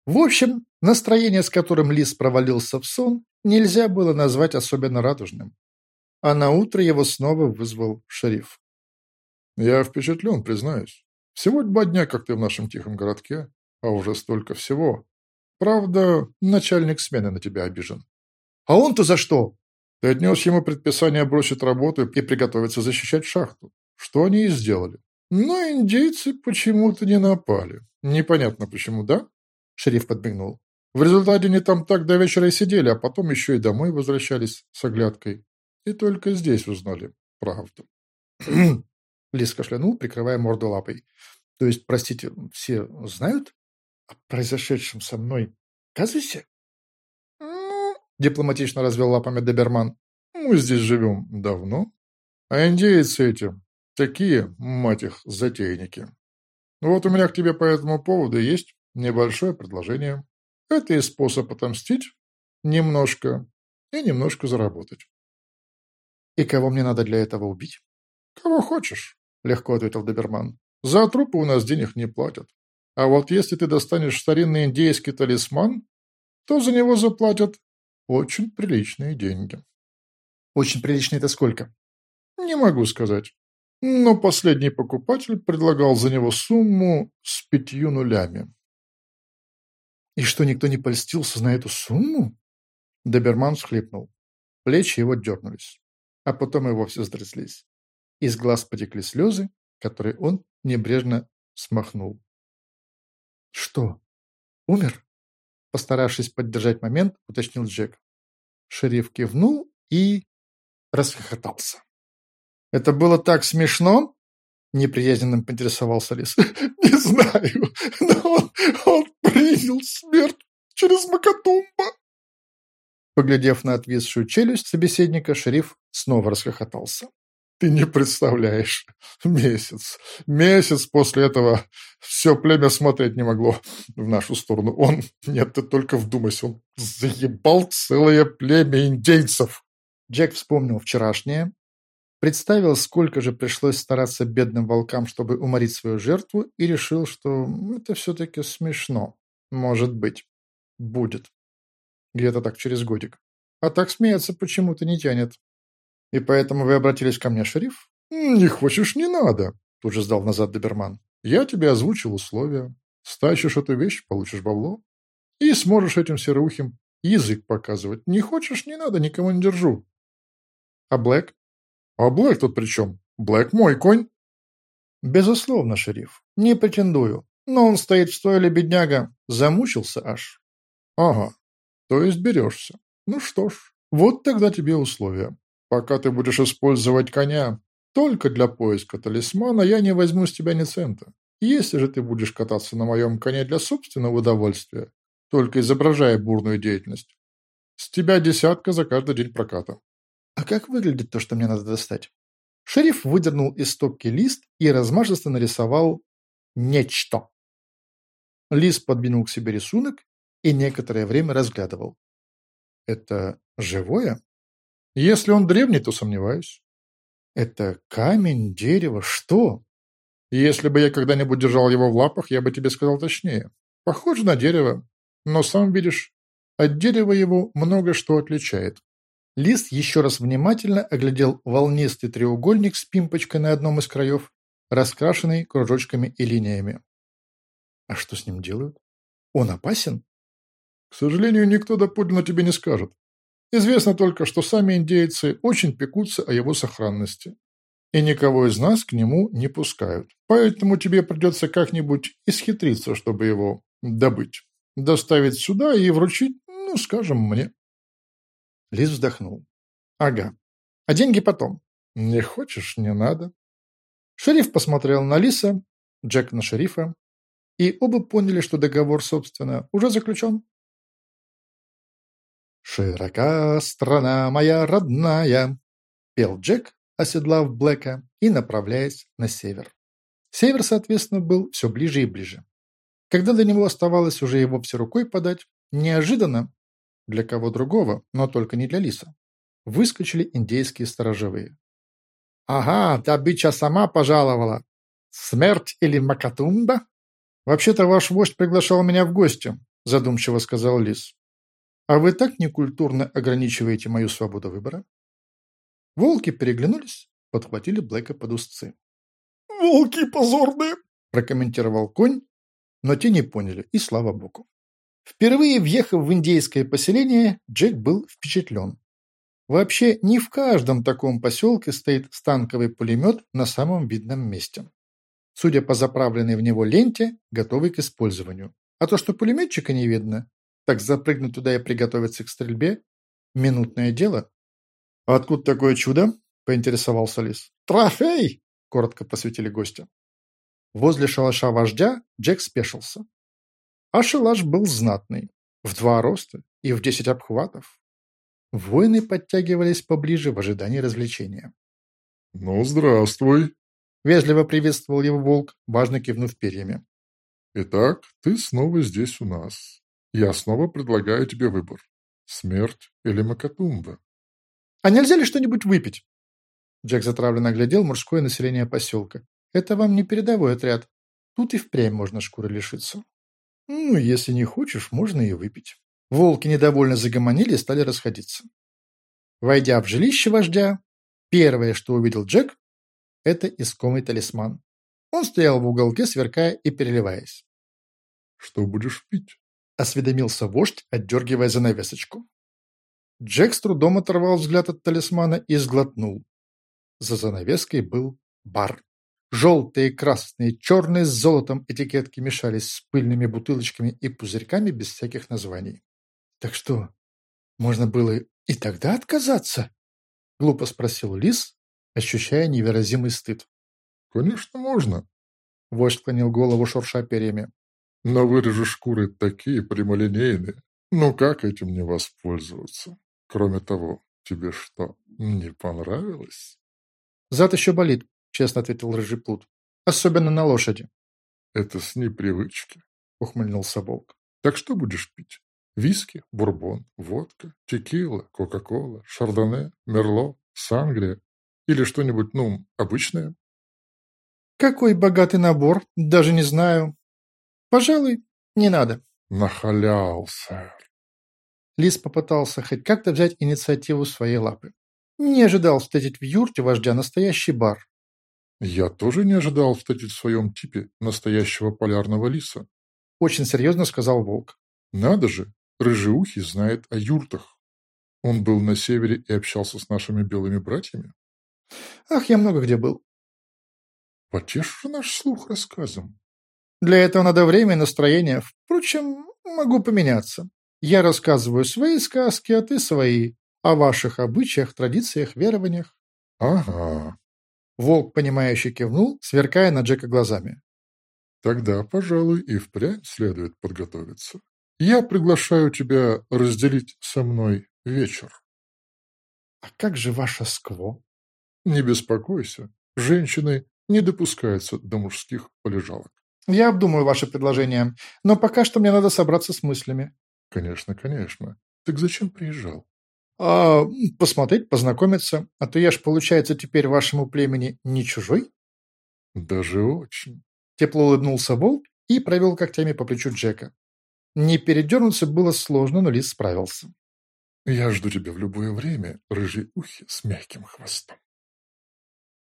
В общем, настроение, с которым Лис провалился в сон, нельзя было назвать особенно радужным. А на утро его снова вызвал шериф. «Я впечатлен, признаюсь. Всего два дня, как ты в нашем тихом городке, а уже столько всего. Правда, начальник смены на тебя обижен». «А он-то за что?» «Ты отнес ему предписание бросить работу и приготовиться защищать шахту. Что они и сделали. Но индейцы почему-то не напали. Непонятно почему, да?» Шериф подмигнул. В результате они там так до вечера и сидели, а потом еще и домой возвращались с оглядкой. И только здесь узнали правду. Лис кашлянул, прикрывая морду лапой. То есть, простите, все знают о произошедшем со мной казусе? Ну, дипломатично развел лапами Доберман. Мы здесь живем давно, а индейцы эти такие, мать их, затейники. Вот у меня к тебе по этому поводу есть Небольшое предложение. Это и способ отомстить немножко и немножко заработать. «И кого мне надо для этого убить?» «Кого хочешь», — легко ответил Доберман. «За трупы у нас денег не платят. А вот если ты достанешь старинный индейский талисман, то за него заплатят очень приличные деньги». «Очень приличные это сколько?» «Не могу сказать. Но последний покупатель предлагал за него сумму с пятью нулями. «И что, никто не польстился на эту сумму?» Доберман всхлипнул. Плечи его дернулись, а потом и вовсе стряслись. Из глаз потекли слезы, которые он небрежно смахнул. «Что, умер?» Постаравшись поддержать момент, уточнил Джек. Шериф кивнул и расхохотался. «Это было так смешно?» Неприязненным поинтересовался Лис. «Не знаю, но он, он принял смерть через Макатумба!» Поглядев на отвисшую челюсть собеседника, шериф снова расхохотался. «Ты не представляешь. Месяц. Месяц после этого все племя смотреть не могло в нашу сторону. Он... Нет, ты только вдумайся, он заебал целое племя индейцев!» Джек вспомнил вчерашнее, представил, сколько же пришлось стараться бедным волкам, чтобы уморить свою жертву, и решил, что это все-таки смешно. Может быть. Будет. Где-то так через годик. А так смеяться почему-то не тянет. И поэтому вы обратились ко мне, шериф? Не хочешь, не надо. Тут же сдал назад Доберман. Я тебе озвучил условия. Стащишь эту вещь, получишь бабло. И сможешь этим сероухим язык показывать. Не хочешь, не надо, никого не держу. А Блэк? А Блэк тут при чем? Блэк мой конь. Безусловно, шериф. Не претендую. Но он стоит в стойле, бедняга. Замучился аж. Ага, то есть берешься. Ну что ж, вот тогда тебе условия. Пока ты будешь использовать коня только для поиска талисмана, я не возьму с тебя ни цента. Если же ты будешь кататься на моем коне для собственного удовольствия, только изображая бурную деятельность, с тебя десятка за каждый день проката. А как выглядит то, что мне надо достать? Шериф выдернул из стопки лист и размашисто нарисовал нечто. Лис подвинул к себе рисунок и некоторое время разглядывал. Это живое? Если он древний, то сомневаюсь. Это камень, дерево, что? Если бы я когда-нибудь держал его в лапах, я бы тебе сказал точнее. Похоже на дерево, но сам видишь, от дерева его много что отличает. Лис еще раз внимательно оглядел волнистый треугольник с пимпочкой на одном из краев, раскрашенный кружочками и линиями. А что с ним делают? Он опасен? К сожалению, никто доподлинно тебе не скажет. Известно только, что сами индейцы очень пекутся о его сохранности. И никого из нас к нему не пускают. Поэтому тебе придется как-нибудь исхитриться, чтобы его добыть. доставить сюда и вручить, ну, скажем, мне. Лис вздохнул. Ага. А деньги потом. Не хочешь, не надо. Шериф посмотрел на Лиса, Джек на шерифа, и оба поняли, что договор, собственно, уже заключен. «Широка страна моя родная», — пел Джек, оседлав Блэка и направляясь на север. Север, соответственно, был все ближе и ближе. Когда до него оставалось уже и вовсе рукой подать, неожиданно, для кого другого, но только не для Лиса, выскочили индейские сторожевые. «Ага, добыча сама пожаловала. Смерть или Макатумба?» «Вообще-то ваш вождь приглашал меня в гости», задумчиво сказал Лис. «А вы так некультурно ограничиваете мою свободу выбора?» Волки переглянулись, подхватили Блэка под узцы. «Волки позорные!» – прокомментировал конь, но те не поняли, и слава богу. Впервые въехав в индейское поселение, Джек был впечатлен. Вообще, не в каждом таком поселке стоит станковый пулемет на самом видном месте. Судя по заправленной в него ленте, готовый к использованию. А то, что пулеметчика не видно, так запрыгнуть туда и приготовиться к стрельбе – минутное дело. «А откуда такое чудо?» – поинтересовался Лис. «Трофей!» – коротко посвятили гостя. Возле шалаша вождя Джек спешился. А шалаш был знатный, в два роста и в десять обхватов. Воины подтягивались поближе в ожидании развлечения. «Ну, здравствуй!» – вежливо приветствовал его волк, важно кивнув перьями. «Итак, ты снова здесь у нас. Я снова предлагаю тебе выбор. Смерть или Макатумба?» «А нельзя ли что-нибудь выпить?» Джек затравленно глядел мужское население поселка. «Это вам не передовой отряд. Тут и впрямь можно шкуры лишиться». «Ну, если не хочешь, можно и выпить». Волки недовольно загомонили и стали расходиться. Войдя в жилище вождя, первое, что увидел Джек, это искомый талисман. Он стоял в уголке, сверкая и переливаясь. «Что будешь пить?» – осведомился вождь, отдергивая занавесочку. Джек с трудом оторвал взгляд от талисмана и сглотнул. За занавеской был бар. Желтые, красные, черные с золотом этикетки мешались с пыльными бутылочками и пузырьками без всяких названий. «Так что, можно было и тогда отказаться?» — глупо спросил Лис, ощущая невыразимый стыд. «Конечно, можно», — вождь склонил голову, шурша перьями. «Но вырежу шкуры такие прямолинейные. Ну как этим не воспользоваться? Кроме того, тебе что, не понравилось?» «Зад еще болит», — честно ответил рыжий плут. «Особенно на лошади». «Это с непривычки», — ухмыльнулся волк. «Так что будешь пить?» Виски, бурбон, водка, текила, кока-кола, шардоне, мерло, сангрия или что-нибудь, ну, обычное. Какой богатый набор, даже не знаю. Пожалуй, не надо. Нахалял, сэр. Лис попытался хоть как-то взять инициативу в свои лапы. Не ожидал встретить в юрте вождя настоящий бар. Я тоже не ожидал встретить в своем типе настоящего полярного лиса. Очень серьезно сказал волк. Надо же, Рыжеухий знает о юртах. Он был на севере и общался с нашими белыми братьями. Ах, я много где был. Потешь наш слух рассказом. Для этого надо время и настроение. Впрочем, могу поменяться. Я рассказываю свои сказки, а ты свои. О ваших обычаях, традициях, верованиях. Ага. Волк, понимающе кивнул, сверкая на Джека глазами. Тогда, пожалуй, и впрямь следует подготовиться. Я приглашаю тебя разделить со мной вечер. А как же ваше скво? Не беспокойся, женщины не допускаются до мужских полежалок. Я обдумаю ваше предложение, но пока что мне надо собраться с мыслями. Конечно, конечно. Так зачем приезжал? А, посмотреть, познакомиться. А то я ж, получается, теперь вашему племени не чужой? Даже очень. Тепло улыбнулся волк и провел когтями по плечу Джека. Не передернуться было сложно, но лис справился. «Я жду тебя в любое время, рыжий ухи с мягким хвостом».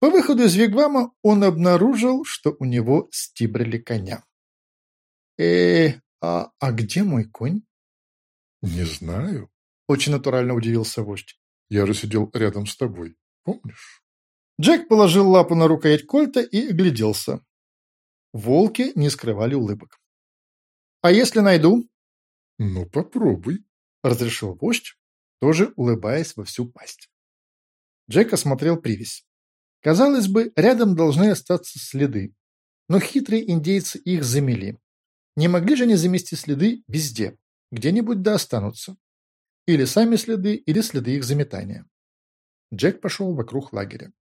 По выходу из Вигвама он обнаружил, что у него стибрили коня. э а, а где мой конь?» «Не знаю», — очень натурально удивился вождь. «Я же сидел рядом с тобой, помнишь?» Джек положил лапу на рукоять кольта и огляделся. Волки не скрывали улыбок. «А если найду?» Ну, попробуй, разрешил вождь, тоже улыбаясь во всю пасть. Джек осмотрел привязь. Казалось бы, рядом должны остаться следы, но хитрые индейцы их замели. Не могли же они замести следы везде, где-нибудь да останутся. Или сами следы, или следы их заметания. Джек пошел вокруг лагеря.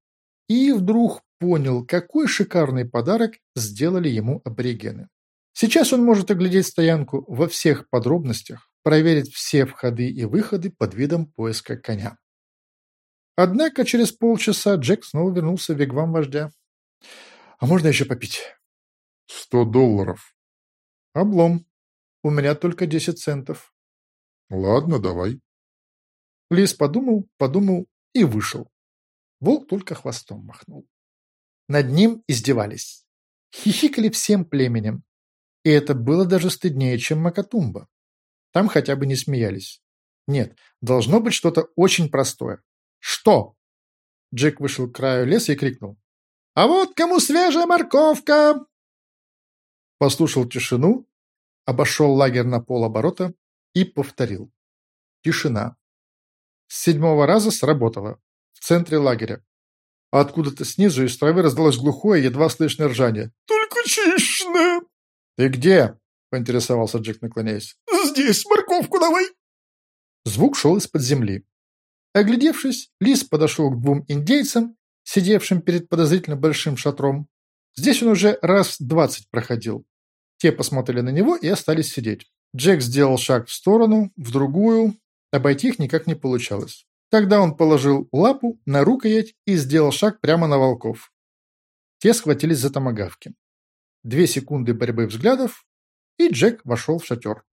И вдруг понял, какой шикарный подарок сделали ему аборигены. Сейчас он может оглядеть стоянку во всех подробностях, проверить все входы и выходы под видом поиска коня. Однако через полчаса Джек снова вернулся в вигвам вождя. «А можно еще попить?» «Сто долларов». «Облом. У меня только десять центов». «Ладно, давай». Лис подумал, подумал и вышел. Волк только хвостом махнул. Над ним издевались. Хихикали всем племенем. И это было даже стыднее, чем Макатумба. Там хотя бы не смеялись. Нет, должно быть что-то очень простое. Что? Джек вышел к краю леса и крикнул. «А вот кому свежая морковка!» Послушал тишину, обошел лагерь на полоборота и повторил. Тишина. С седьмого раза сработало. В центре лагеря. А откуда-то снизу из травы раздалось глухое, едва слышное ржание. «Только чищное!» «Ты где?» – поинтересовался Джек, наклоняясь. «Здесь морковку давай!» Звук шел из-под земли. Оглядевшись, Лис подошел к двум индейцам, сидевшим перед подозрительно большим шатром. Здесь он уже раз двадцать проходил. Те посмотрели на него и остались сидеть. Джек сделал шаг в сторону, в другую. Обойти их никак не получалось. Тогда он положил лапу на рукоять и сделал шаг прямо на волков. Те схватились за томагавки. Две секунды борьбы взглядов, и Джек вошел в шатер.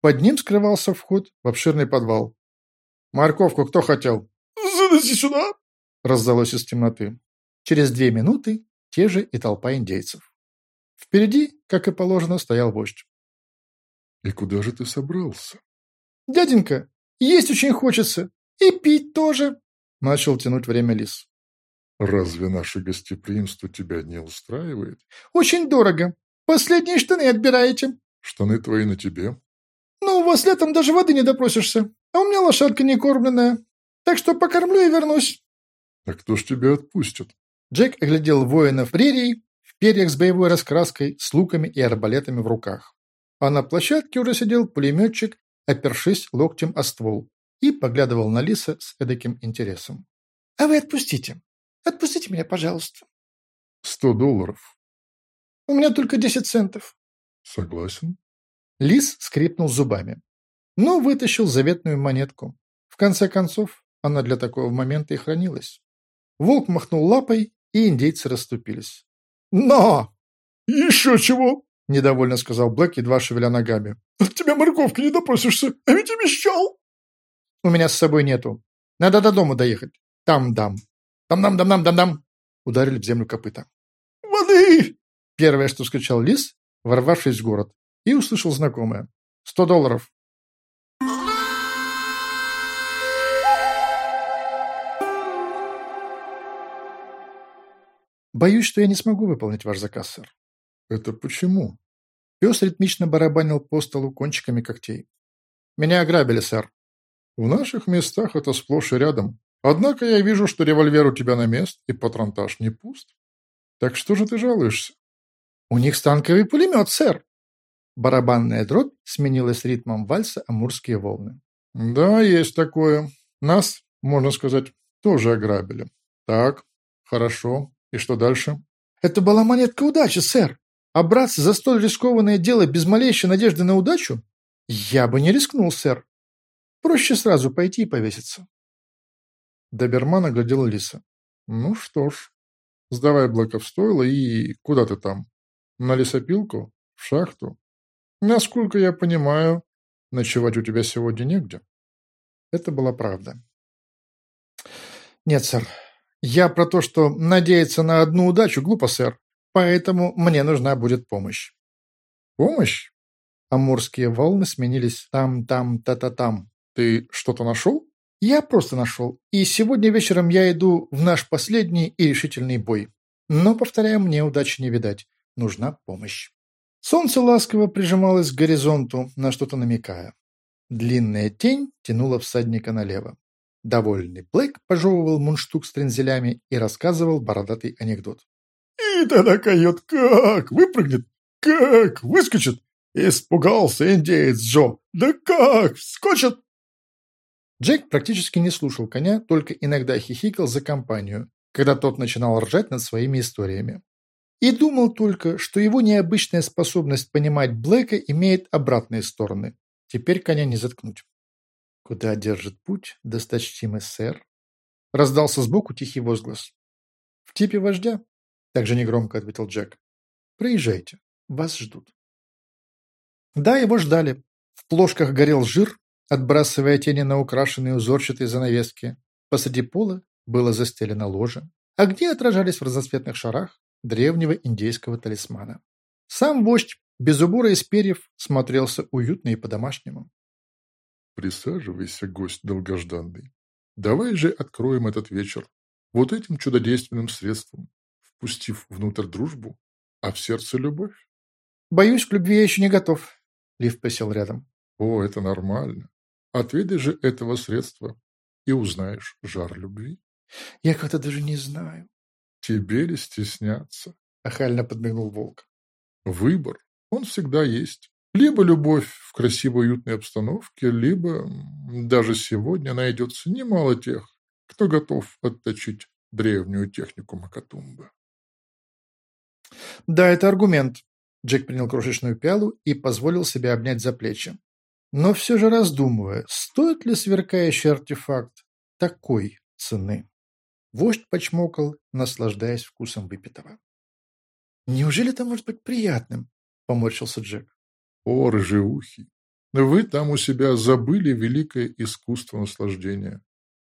Под ним скрывался вход в обширный подвал. «Морковку кто хотел?» «Заноси сюда!» раздалось из темноты. Через две минуты те же и толпа индейцев. Впереди, как и положено, стоял вождь. «И куда же ты собрался?» «Дяденька, есть очень хочется. И пить тоже!» Начал тянуть время лис. «Разве наше гостеприимство тебя не устраивает?» «Очень дорого. Последние штаны отбираете». «Штаны твои на тебе». «Ну, у вас летом даже воды не допросишься, а у меня лошадка не кормленная. Так что покормлю и вернусь». «А кто ж тебя отпустит?» Джек оглядел воинов прерий в перьях с боевой раскраской, с луками и арбалетами в руках. А на площадке уже сидел пулеметчик, опершись локтем о ствол и поглядывал на Лиса с эдаким интересом. «А вы отпустите. Отпустите меня, пожалуйста». «Сто долларов». «У меня только десять центов». «Согласен». Лис скрипнул зубами, но вытащил заветную монетку. В конце концов, она для такого момента и хранилась. Волк махнул лапой, и индейцы расступились. «Но!» «Еще чего?» – недовольно сказал Блэк, едва шевеля ногами. «От тебя морковки не допросишься, а ведь обещал!» У меня с собой нету. Надо до дома доехать. Там дам. Там-дам-дам-дам-дам-дам. Ударили в землю копыта. «Воды!» Первое, что скричал лис, ворвавшись в город, и услышал знакомое. «Сто долларов». «Боюсь, что я не смогу выполнить ваш заказ, сэр». «Это почему?» Пес ритмично барабанил по столу кончиками когтей. «Меня ограбили, сэр. В наших местах это сплошь и рядом. Однако я вижу, что револьвер у тебя на мест, и патронтаж не пуст. Так что же ты жалуешься? У них станковый пулемет, сэр. Барабанная дробь сменилась ритмом вальса «Амурские волны». Да, есть такое. Нас, можно сказать, тоже ограбили. Так, хорошо. И что дальше? Это была монетка удачи, сэр. А браться за столь рискованное дело без малейшей надежды на удачу? Я бы не рискнул, сэр. Проще сразу пойти и повеситься. Доберман оглядел Лиса. Ну что ж, сдавай Блэка в и куда ты там? На лесопилку? В шахту? Насколько я понимаю, ночевать у тебя сегодня негде. Это была правда. Нет, сэр. Я про то, что надеяться на одну удачу глупо, сэр. Поэтому мне нужна будет помощь. Помощь? Амурские волны сменились там-там, та-та-там. Ты что-то нашел? Я просто нашел. И сегодня вечером я иду в наш последний и решительный бой. Но, повторяю, мне удачи не видать. Нужна помощь. Солнце ласково прижималось к горизонту, на что-то намекая. Длинная тень тянула всадника налево. Довольный Блэк пожевывал мундштук с трензелями и рассказывал бородатый анекдот. «И тогда койот как выпрыгнет, как выскочит. Испугался индеец Джо. Да как вскочит!» Джек практически не слушал коня, только иногда хихикал за компанию, когда тот начинал ржать над своими историями. И думал только, что его необычная способность понимать Блэка имеет обратные стороны. Теперь коня не заткнуть. «Куда держит путь, досточтимый сэр?» Раздался сбоку тихий возглас. «В типе вождя?» Также негромко ответил Джек. «Проезжайте, вас ждут». Да, его ждали. В плошках горел жир, отбрасывая тени на украшенные узорчатые занавески. Посреди пола было застелено ложе, а где отражались в разноцветных шарах древнего индейского талисмана. Сам вождь, без убора из перьев, смотрелся уютно и по-домашнему. «Присаживайся, гость долгожданный. Давай же откроем этот вечер вот этим чудодейственным средством, впустив внутрь дружбу, а в сердце любовь». «Боюсь, к любви я еще не готов», — Лив посел рядом. «О, это нормально. Отведай же этого средства, и узнаешь жар любви». «Я как-то даже не знаю». «Тебе ли стесняться?» — охально подмигнул волк. «Выбор, он всегда есть. Либо любовь в красивой уютной обстановке, либо даже сегодня найдется немало тех, кто готов отточить древнюю технику Макатумба. Да, это аргумент. Джек принял крошечную пиалу и позволил себе обнять за плечи. Но все же раздумывая, стоит ли сверкающий артефакт такой цены. Вождь почмокал, наслаждаясь вкусом выпитого. «Неужели это может быть приятным?» – поморщился Джек. «О, рыжеухий, вы там у себя забыли великое искусство наслаждения.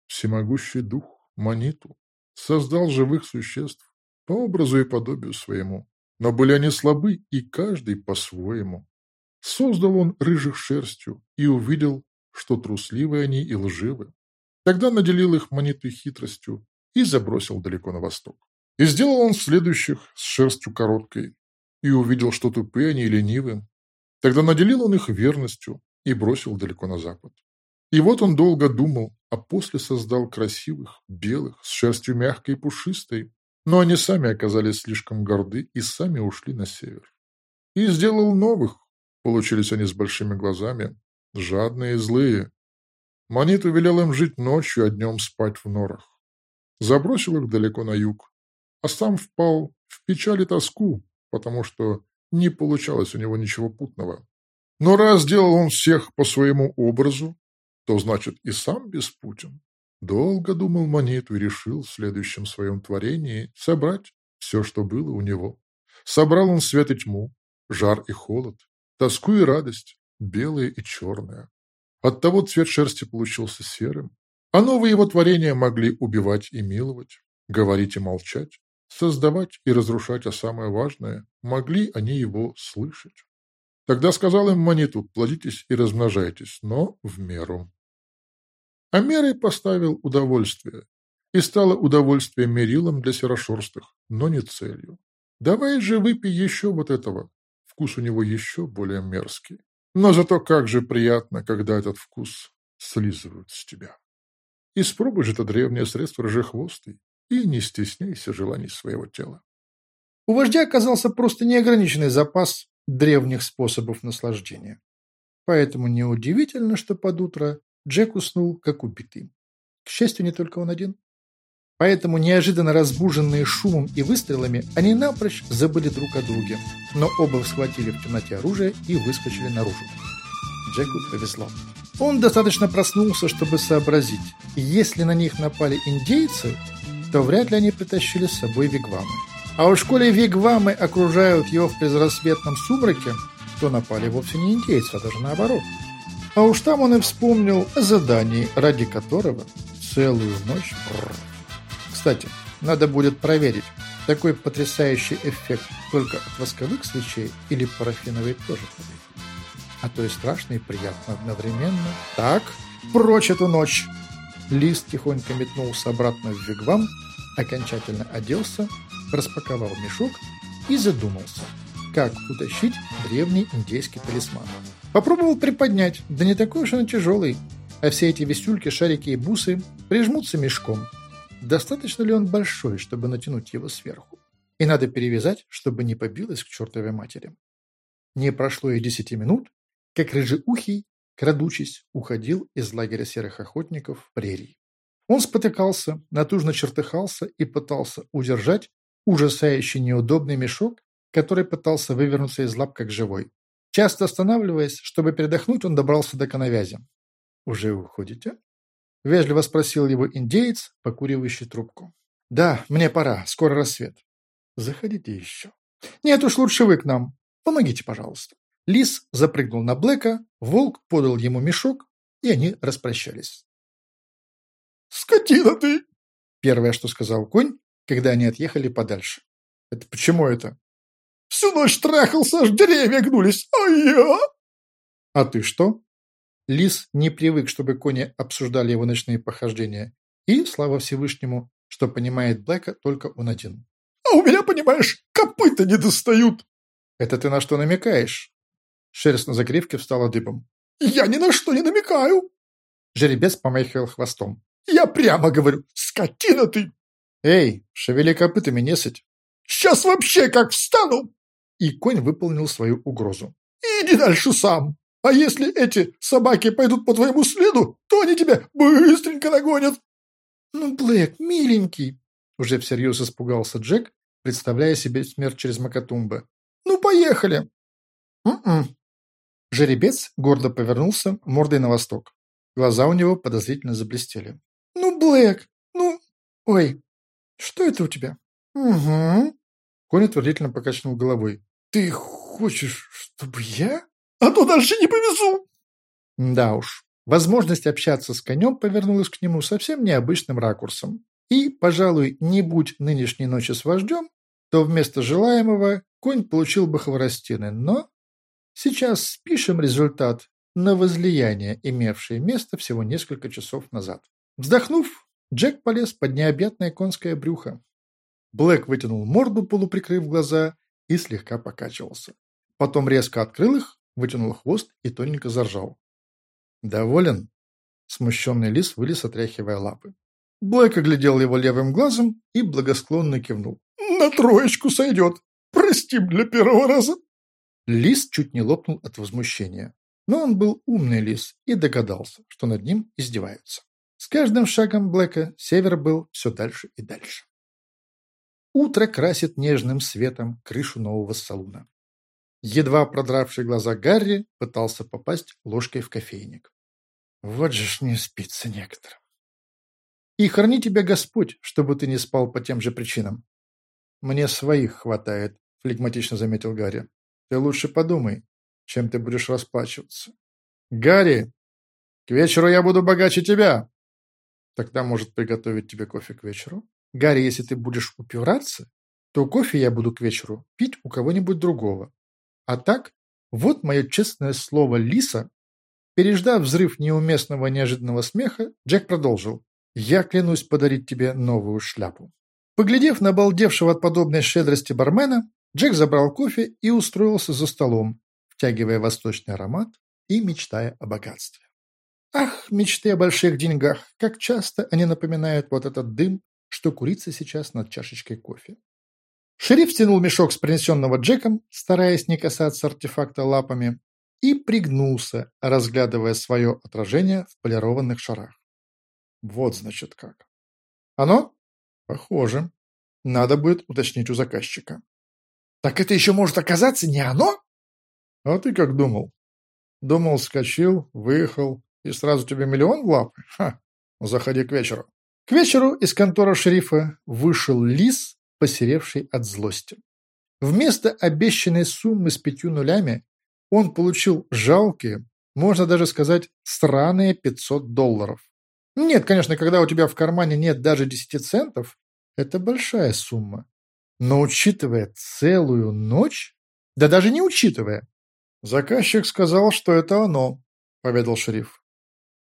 Всемогущий дух, Маниту, создал живых существ по образу и подобию своему, но были они слабы, и каждый по-своему. Создал он рыжих шерстью и увидел, что трусливы они и лживы. Тогда наделил их Маниту хитростью и забросил далеко на восток. И сделал он следующих с шерстью короткой, и увидел, что тупые они и ленивы. Тогда наделил он их верностью и бросил далеко на запад. И вот он долго думал, а после создал красивых, белых, с шерстью мягкой и пушистой, но они сами оказались слишком горды и сами ушли на север. И сделал новых, получились они с большими глазами, жадные и злые. Маниту велел им жить ночью, а днем спать в норах забросил их далеко на юг, а сам впал в печаль и тоску, потому что не получалось у него ничего путного. Но раз делал он всех по своему образу, то значит и сам беспутен. Долго думал Монету и решил в следующем своем творении собрать все, что было у него. Собрал он свет и тьму, жар и холод, тоску и радость, белое и черное. Оттого цвет шерсти получился серым, а новые его творения могли убивать и миловать, говорить и молчать, создавать и разрушать, а самое важное, могли они его слышать. Тогда сказал им Маниту, плодитесь и размножайтесь, но в меру. А мерой поставил удовольствие, и стало удовольствие мерилом для серошерстых, но не целью. Давай же выпей еще вот этого, вкус у него еще более мерзкий. Но зато как же приятно, когда этот вкус слизывают с тебя. Испробуй же это древнее средство рыжехвостый и не стесняйся желаний своего тела. У вождя оказался просто неограниченный запас древних способов наслаждения. Поэтому неудивительно, что под утро Джек уснул, как убитый. К счастью, не только он один. Поэтому, неожиданно разбуженные шумом и выстрелами, они напрочь забыли друг о друге, но оба схватили в темноте оружие и выскочили наружу. Джеку повезло. Он достаточно проснулся, чтобы сообразить, если на них напали индейцы, то вряд ли они притащили с собой вигвамы. А уж коли вигвамы окружают его в безрассветном сумраке, то напали вовсе не индейцы, а даже наоборот. А уж там он и вспомнил о задании, ради которого целую ночь... Кстати, надо будет проверить, такой потрясающий эффект только от восковых свечей или парафиновой тоже а то и страшно и приятно одновременно. Так, прочь эту ночь! Лист тихонько метнулся обратно в вигвам, окончательно оделся, распаковал мешок и задумался, как утащить древний индейский талисман. Попробовал приподнять, да не такой уж он тяжелый. А все эти висюльки, шарики и бусы прижмутся мешком. Достаточно ли он большой, чтобы натянуть его сверху? И надо перевязать, чтобы не побилось к чертовой матери. Не прошло и десяти минут, как рыжеухий, крадучись, уходил из лагеря серых охотников в прерий. Он спотыкался, натужно чертыхался и пытался удержать ужасающий неудобный мешок, который пытался вывернуться из лап как живой. Часто останавливаясь, чтобы передохнуть, он добрался до коновязи. «Уже уходите?» – вежливо спросил его индеец, покуривающий трубку. «Да, мне пора, скоро рассвет». «Заходите еще». «Нет уж, лучше вы к нам. Помогите, пожалуйста». Лис запрыгнул на Блэка, волк подал ему мешок, и они распрощались. «Скотина ты!» Первое, что сказал конь, когда они отъехали подальше. «Это почему это?» «Всю ночь трахался, аж деревья гнулись, а я...» «А ты что?» Лис не привык, чтобы кони обсуждали его ночные похождения. И, слава Всевышнему, что понимает Блэка только он один. «А у меня, понимаешь, копыта не достают!» «Это ты на что намекаешь?» Шерсть на загривке встала дыбом. «Я ни на что не намекаю!» Жеребец помахивал хвостом. Я прямо говорю, скотина ты!» «Эй, шевели копытами, не сыть!» «Сейчас вообще как встану!» И конь выполнил свою угрозу. «Иди дальше сам! А если эти собаки пойдут по твоему следу, то они тебя быстренько нагонят!» «Ну, Блэк, миленький!» Уже всерьез испугался Джек, представляя себе смерть через Макатумба. «Ну, поехали!» «М-м!» Жеребец гордо повернулся мордой на восток. Глаза у него подозрительно заблестели. «Ну, Блэк, ну... Ой, что это у тебя?» «Угу». Конь утвердительно покачнул головой. «Ты хочешь, чтобы я?» «А то дальше не повезу!» Да уж, возможность общаться с конем повернулась к нему совсем необычным ракурсом. И, пожалуй, не будь нынешней ночи с вождем, то вместо желаемого конь получил бы хворостины, но сейчас спишем результат на возлияние, имевшее место всего несколько часов назад. Вздохнув, Джек полез под необъятное конское брюхо. Блэк вытянул морду, полуприкрыв глаза, и слегка покачивался. Потом резко открыл их, вытянул хвост и тоненько заржал. «Доволен?» Смущенный лис вылез, отряхивая лапы. Блэк оглядел его левым глазом и благосклонно кивнул. «На троечку сойдет! Простим для первого раза!» Лис чуть не лопнул от возмущения. Но он был умный лис и догадался, что над ним издеваются. С каждым шагом Блэка север был все дальше и дальше. Утро красит нежным светом крышу нового салуна. Едва продравший глаза Гарри пытался попасть ложкой в кофейник. Вот же ж не спится некоторым. И храни тебя Господь, чтобы ты не спал по тем же причинам. Мне своих хватает, флегматично заметил Гарри. Ты лучше подумай, чем ты будешь расплачиваться. Гарри, к вечеру я буду богаче тебя. Тогда может приготовить тебе кофе к вечеру. Гарри, если ты будешь упираться, то кофе я буду к вечеру пить у кого-нибудь другого. А так, вот мое честное слово Лиса. Переждав взрыв неуместного неожиданного смеха, Джек продолжил. Я клянусь подарить тебе новую шляпу. Поглядев на обалдевшего от подобной щедрости бармена, Джек забрал кофе и устроился за столом, втягивая восточный аромат и мечтая о богатстве. Ах, мечты о больших деньгах, как часто они напоминают вот этот дым, что курится сейчас над чашечкой кофе. Шериф тянул мешок с принесенного Джеком, стараясь не касаться артефакта лапами, и пригнулся, разглядывая свое отражение в полированных шарах. Вот, значит, как. Оно? Похоже. Надо будет уточнить у заказчика. Так это еще может оказаться не оно? А ты как думал? Думал, скачил, выехал, и сразу тебе миллион в лапы? Ха, заходи к вечеру. К вечеру из конторы шерифа вышел лис, посеревший от злости. Вместо обещанной суммы с пятью нулями он получил жалкие, можно даже сказать, странные 500 долларов. Нет, конечно, когда у тебя в кармане нет даже 10 центов, это большая сумма. Но учитывая целую ночь, да даже не учитывая, Заказчик сказал, что это оно, поведал шериф.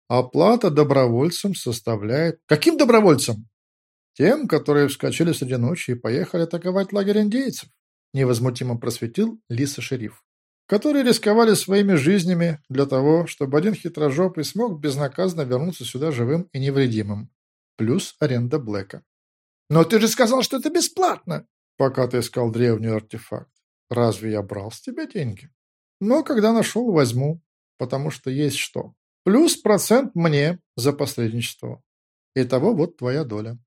Оплата добровольцам составляет... Каким добровольцам? Тем, которые вскочили среди ночи и поехали атаковать лагерь индейцев. Невозмутимо просветил Лиса шериф. которые рисковали своими жизнями для того, чтобы один хитрожопый смог безнаказанно вернуться сюда живым и невредимым. Плюс аренда Блэка. «Но ты же сказал, что это бесплатно!» «Пока ты искал древний артефакт. Разве я брал с тебя деньги?» «Но когда нашел, возьму, потому что есть что. Плюс процент мне за посредничество. Итого вот твоя доля».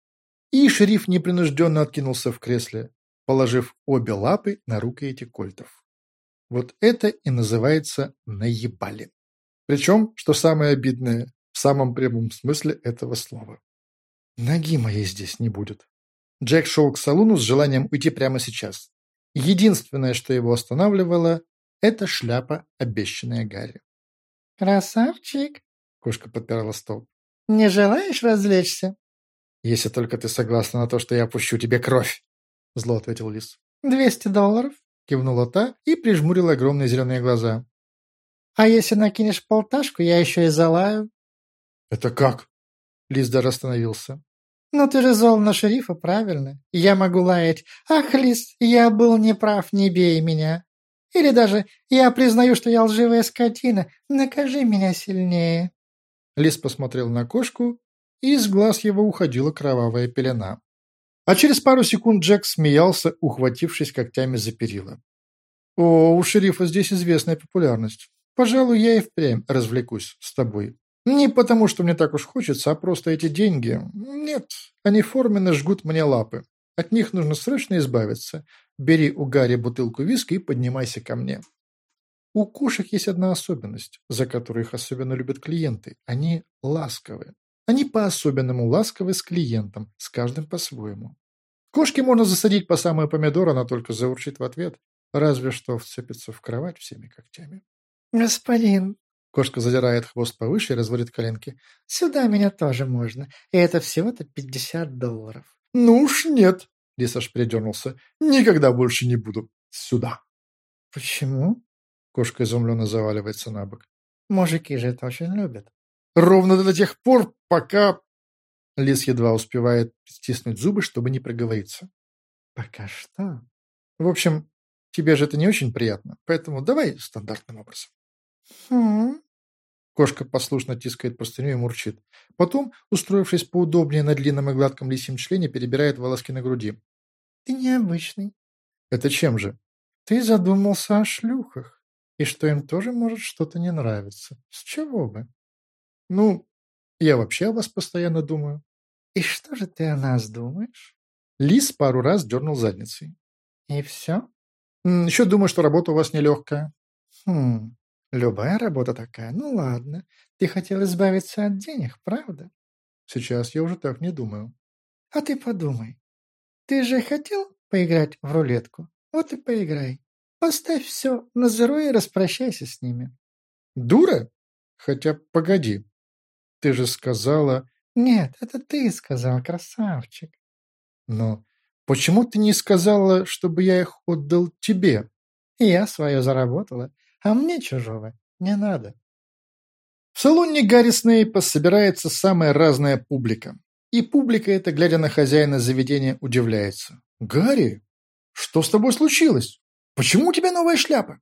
И шериф непринужденно откинулся в кресле, положив обе лапы на рукояти кольтов. Вот это и называется наебали. Причем, что самое обидное, в самом прямом смысле этого слова. Ноги моей здесь не будет. Джек шел к салуну с желанием уйти прямо сейчас. Единственное, что его останавливало, это шляпа, обещанная Гарри. «Красавчик!» — кошка подпирала стол. «Не желаешь развлечься?» «Если только ты согласна на то, что я пущу тебе кровь!» — зло ответил лис. «Двести долларов?» — кивнула та и прижмурила огромные зеленые глаза. «А если накинешь полташку, я еще и залаю». «Это как?» Лис даже остановился. «Ну ты же зол на шерифа, правильно? Я могу лаять. Ах, Лис, я был неправ, не бей меня. Или даже я признаю, что я лживая скотина. Накажи меня сильнее». Лис посмотрел на кошку, и из глаз его уходила кровавая пелена. А через пару секунд Джек смеялся, ухватившись когтями за перила. «О, у шерифа здесь известная популярность. Пожалуй, я и впрямь развлекусь с тобой. Не потому, что мне так уж хочется, а просто эти деньги... Нет, они форменно жгут мне лапы. От них нужно срочно избавиться. Бери у Гарри бутылку виски и поднимайся ко мне. У кошек есть одна особенность, за которую их особенно любят клиенты. Они ласковые. Они по-особенному ласковы с клиентом, с каждым по-своему. Кошке можно засадить по самую помидор, она только заурчит в ответ, разве что вцепится в кровать всеми когтями. «Господин, Кошка задирает хвост повыше и разводит коленки. «Сюда меня тоже можно. И это всего-то пятьдесят долларов». «Ну уж нет!» Лис аж передернулся. «Никогда больше не буду. Сюда!» «Почему?» Кошка изумленно заваливается на бок. «Мужики же это очень любят». «Ровно до тех пор, пока...» Лис едва успевает стиснуть зубы, чтобы не проговориться. «Пока что?» «В общем, тебе же это не очень приятно, поэтому давай стандартным образом». «Хм...» Кошка послушно тискает простыню и мурчит. Потом, устроившись поудобнее на длинном и гладком лисьем члене, перебирает волоски на груди. «Ты необычный». «Это чем же?» «Ты задумался о шлюхах, и что им тоже может что-то не нравиться. С чего бы?» «Ну, я вообще о вас постоянно думаю». «И что же ты о нас думаешь?» Лис пару раз дернул задницей. «И все?» «Еще думаю, что работа у вас нелегкая». «Хм, Любая работа такая. Ну ладно. Ты хотел избавиться от денег, правда? Сейчас я уже так не думаю. А ты подумай. Ты же хотел поиграть в рулетку? Вот и поиграй. Поставь все на зеро и распрощайся с ними. Дура? Хотя погоди. Ты же сказала... Нет, это ты сказал, красавчик. Но почему ты не сказала, чтобы я их отдал тебе? Я свое заработала а мне чужого не надо. В салоне Гарри Снейпа собирается самая разная публика. И публика эта, глядя на хозяина заведения, удивляется. «Гарри, что с тобой случилось? Почему у тебя новая шляпа?»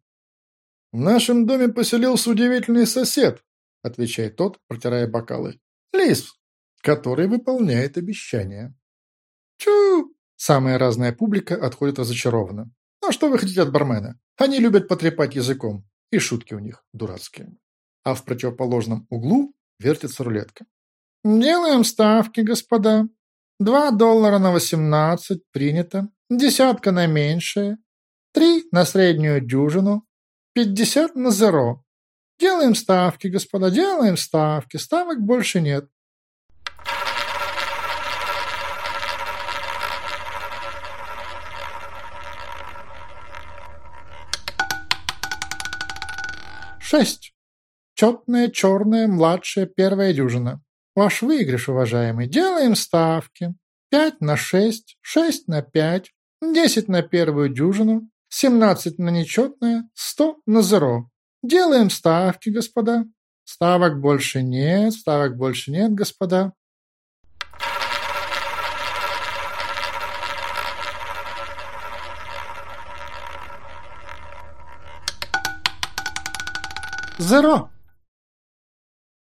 «В нашем доме поселился удивительный сосед», — отвечает тот, протирая бокалы. «Лис, который выполняет обещания». «Чу!» Самая разная публика отходит разочарованно. «А что вы хотите от бармена? Они любят потрепать языком и шутки у них дурацкие. А в противоположном углу вертится рулетка. «Делаем ставки, господа. Два доллара на восемнадцать принято, десятка на меньшее, три на среднюю дюжину, пятьдесят на зеро. Делаем ставки, господа, делаем ставки, ставок больше нет. Шесть. Четная, черная, младшая, первая дюжина. Ваш выигрыш, уважаемый. Делаем ставки. Пять на шесть, шесть на пять, десять на первую дюжину, семнадцать на нечетное, сто на зеро. Делаем ставки, господа. Ставок больше нет, ставок больше нет, господа. Зеро!»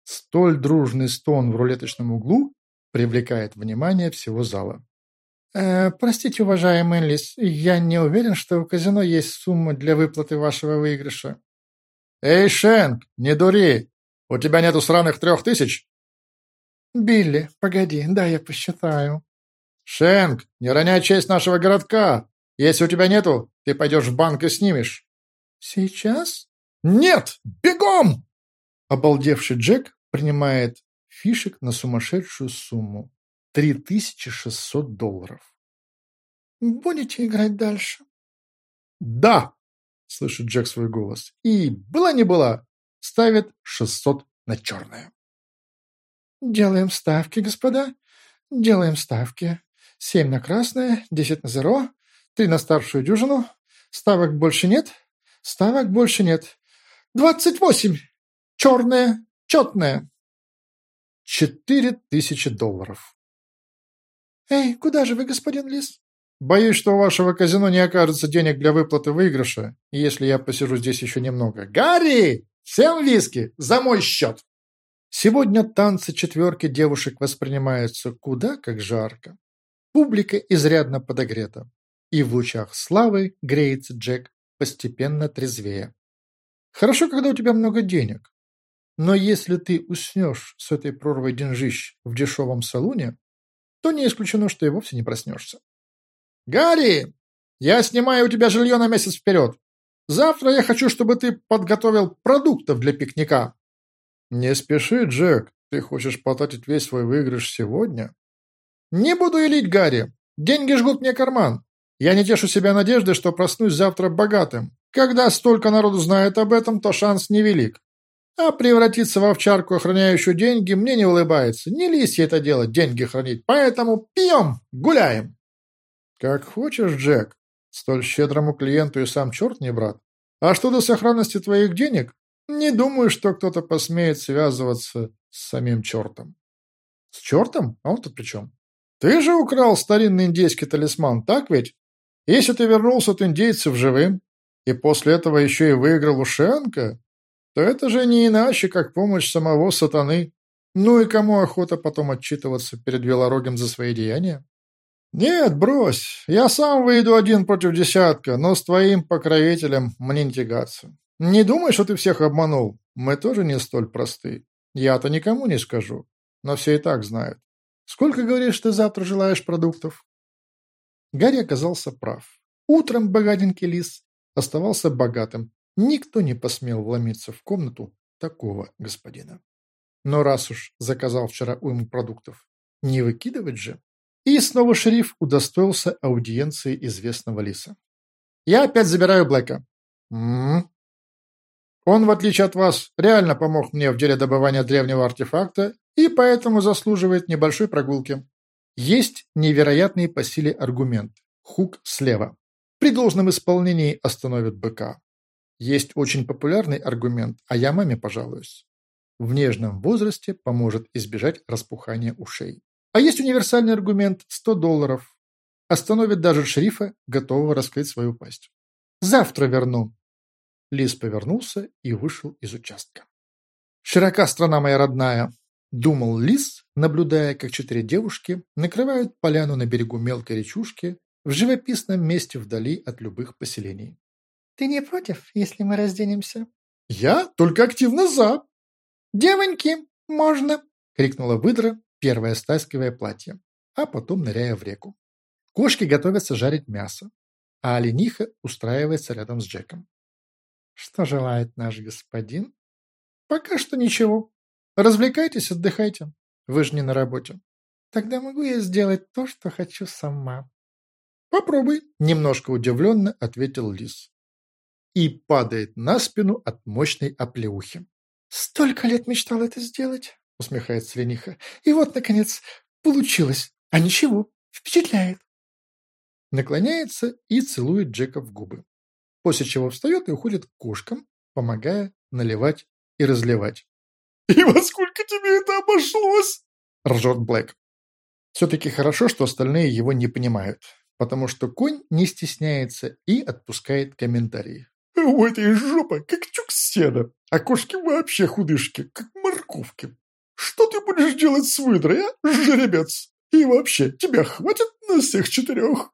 Столь дружный стон в рулеточном углу привлекает внимание всего зала. «Э, «Простите, уважаемый Элис, я не уверен, что у казино есть сумма для выплаты вашего выигрыша». «Эй, Шенк, не дури! У тебя нету сраных трех тысяч?» «Билли, погоди, да я посчитаю». «Шенк, не роняй честь нашего городка! Если у тебя нету, ты пойдешь в банк и снимешь». «Сейчас?» «Нет! Бегом!» Обалдевший Джек принимает фишек на сумасшедшую сумму. 3600 долларов. «Будете играть дальше?» «Да!» — слышит Джек свой голос. «И была не была!» — ставит 600 на черное. «Делаем ставки, господа. Делаем ставки. Семь на красное, десять на зеро, три на старшую дюжину. Ставок больше нет. Ставок больше нет. Двадцать восемь! Черное, четное!» Четыре тысячи долларов. «Эй, куда же вы, господин Лис?» «Боюсь, что у вашего казино не окажется денег для выплаты выигрыша, если я посижу здесь еще немного. Гарри! Всем виски! За мой счет!» Сегодня танцы четверки девушек воспринимаются куда как жарко. Публика изрядно подогрета. И в лучах славы греется Джек, постепенно трезвее. Хорошо, когда у тебя много денег. Но если ты уснешь с этой прорвой деньжищ в дешевом салоне, то не исключено, что и вовсе не проснешься. «Гарри, я снимаю у тебя жилье на месяц вперед. Завтра я хочу, чтобы ты подготовил продуктов для пикника». «Не спеши, Джек. Ты хочешь потратить весь свой выигрыш сегодня?» «Не буду илить, Гарри. Деньги жгут мне карман. Я не тешу себя надеждой, что проснусь завтра богатым. Когда столько народу знает об этом, то шанс невелик. А превратиться в овчарку, охраняющую деньги, мне не улыбается. Не лисье это дело, деньги хранить. Поэтому пьем, гуляем. Как хочешь, Джек. Столь щедрому клиенту и сам черт не брат. А что до сохранности твоих денег, не думаю, что кто-то посмеет связываться с самим чертом. С чертом? А он тут при чем? Ты же украл старинный индейский талисман, так ведь? Если ты вернулся от индейцев живым, и после этого еще и выиграл у Шенка, то это же не иначе, как помощь самого сатаны. Ну и кому охота потом отчитываться перед Велорогим за свои деяния? Нет, брось, я сам выйду один против десятка, но с твоим покровителем мне не тягаться. Не думай, что ты всех обманул. Мы тоже не столь просты. Я-то никому не скажу, но все и так знают. Сколько, говоришь, ты завтра желаешь продуктов? Гарри оказался прав. Утром богатенький лис оставался богатым, Никто не посмел вломиться в комнату такого господина. Но раз уж заказал вчера уйму продуктов, не выкидывать же. И снова шериф удостоился аудиенции известного лиса. «Я опять забираю Блэка». М -м -м. «Он, в отличие от вас, реально помог мне в деле добывания древнего артефакта и поэтому заслуживает небольшой прогулки. Есть невероятный по силе аргумент. Хук слева. При должном исполнении остановит быка. Есть очень популярный аргумент, а я маме пожалуюсь. В нежном возрасте поможет избежать распухания ушей. А есть универсальный аргумент 100 долларов. Остановит даже шерифа, готового раскрыть свою пасть. Завтра верну. Лис повернулся и вышел из участка. «Широка страна моя родная!» – думал Лис, наблюдая, как четыре девушки накрывают поляну на берегу мелкой речушки в живописном месте вдали от любых поселений. Ты не против, если мы разденемся?» «Я только активно за!» «Девоньки, можно!» — крикнула выдра, первая стаскивая платье, а потом ныряя в реку. Кошки готовятся жарить мясо, а олениха устраивается рядом с Джеком. «Что желает наш господин?» «Пока что ничего. Развлекайтесь, отдыхайте. Вы же не на работе». «Тогда могу я сделать то, что хочу сама». «Попробуй», — немножко удивленно ответил лис и падает на спину от мощной оплеухи. «Столько лет мечтал это сделать!» — усмехается Лениха. «И вот, наконец, получилось! А ничего, впечатляет!» Наклоняется и целует Джека в губы, после чего встает и уходит к кошкам, помогая наливать и разливать. «И во сколько тебе это обошлось?» — ржет Блэк. Все-таки хорошо, что остальные его не понимают, потому что конь не стесняется и отпускает комментарии. У этой жопы как тюк сена, а кошки вообще худышки, как морковки. Что ты будешь делать с выдрой, а, жеребец? И вообще, тебя хватит на всех четырех?»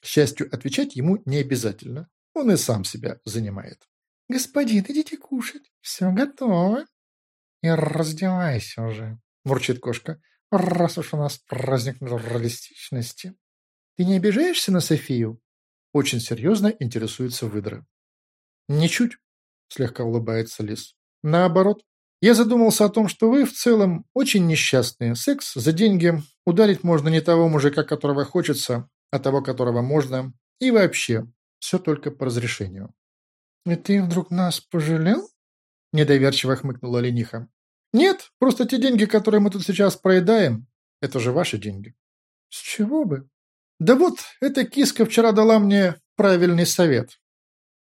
К счастью, отвечать ему не обязательно. Он и сам себя занимает. «Господин, идите кушать. Все готово». «И раздевайся уже», – мурчит кошка, – «раз уж у нас праздник натуралистичности». «Ты не обижаешься на Софию?» Очень серьезно интересуется выдра. «Ничуть», – слегка улыбается Лис. «Наоборот, я задумался о том, что вы в целом очень несчастные. Секс за деньги, ударить можно не того мужика, которого хочется, а того, которого можно. И вообще, все только по разрешению. «И ты вдруг нас пожалел?» Недоверчиво хмыкнула лениха. «Нет, просто те деньги, которые мы тут сейчас проедаем, это же ваши деньги». «С чего бы?» «Да вот, эта киска вчера дала мне правильный совет».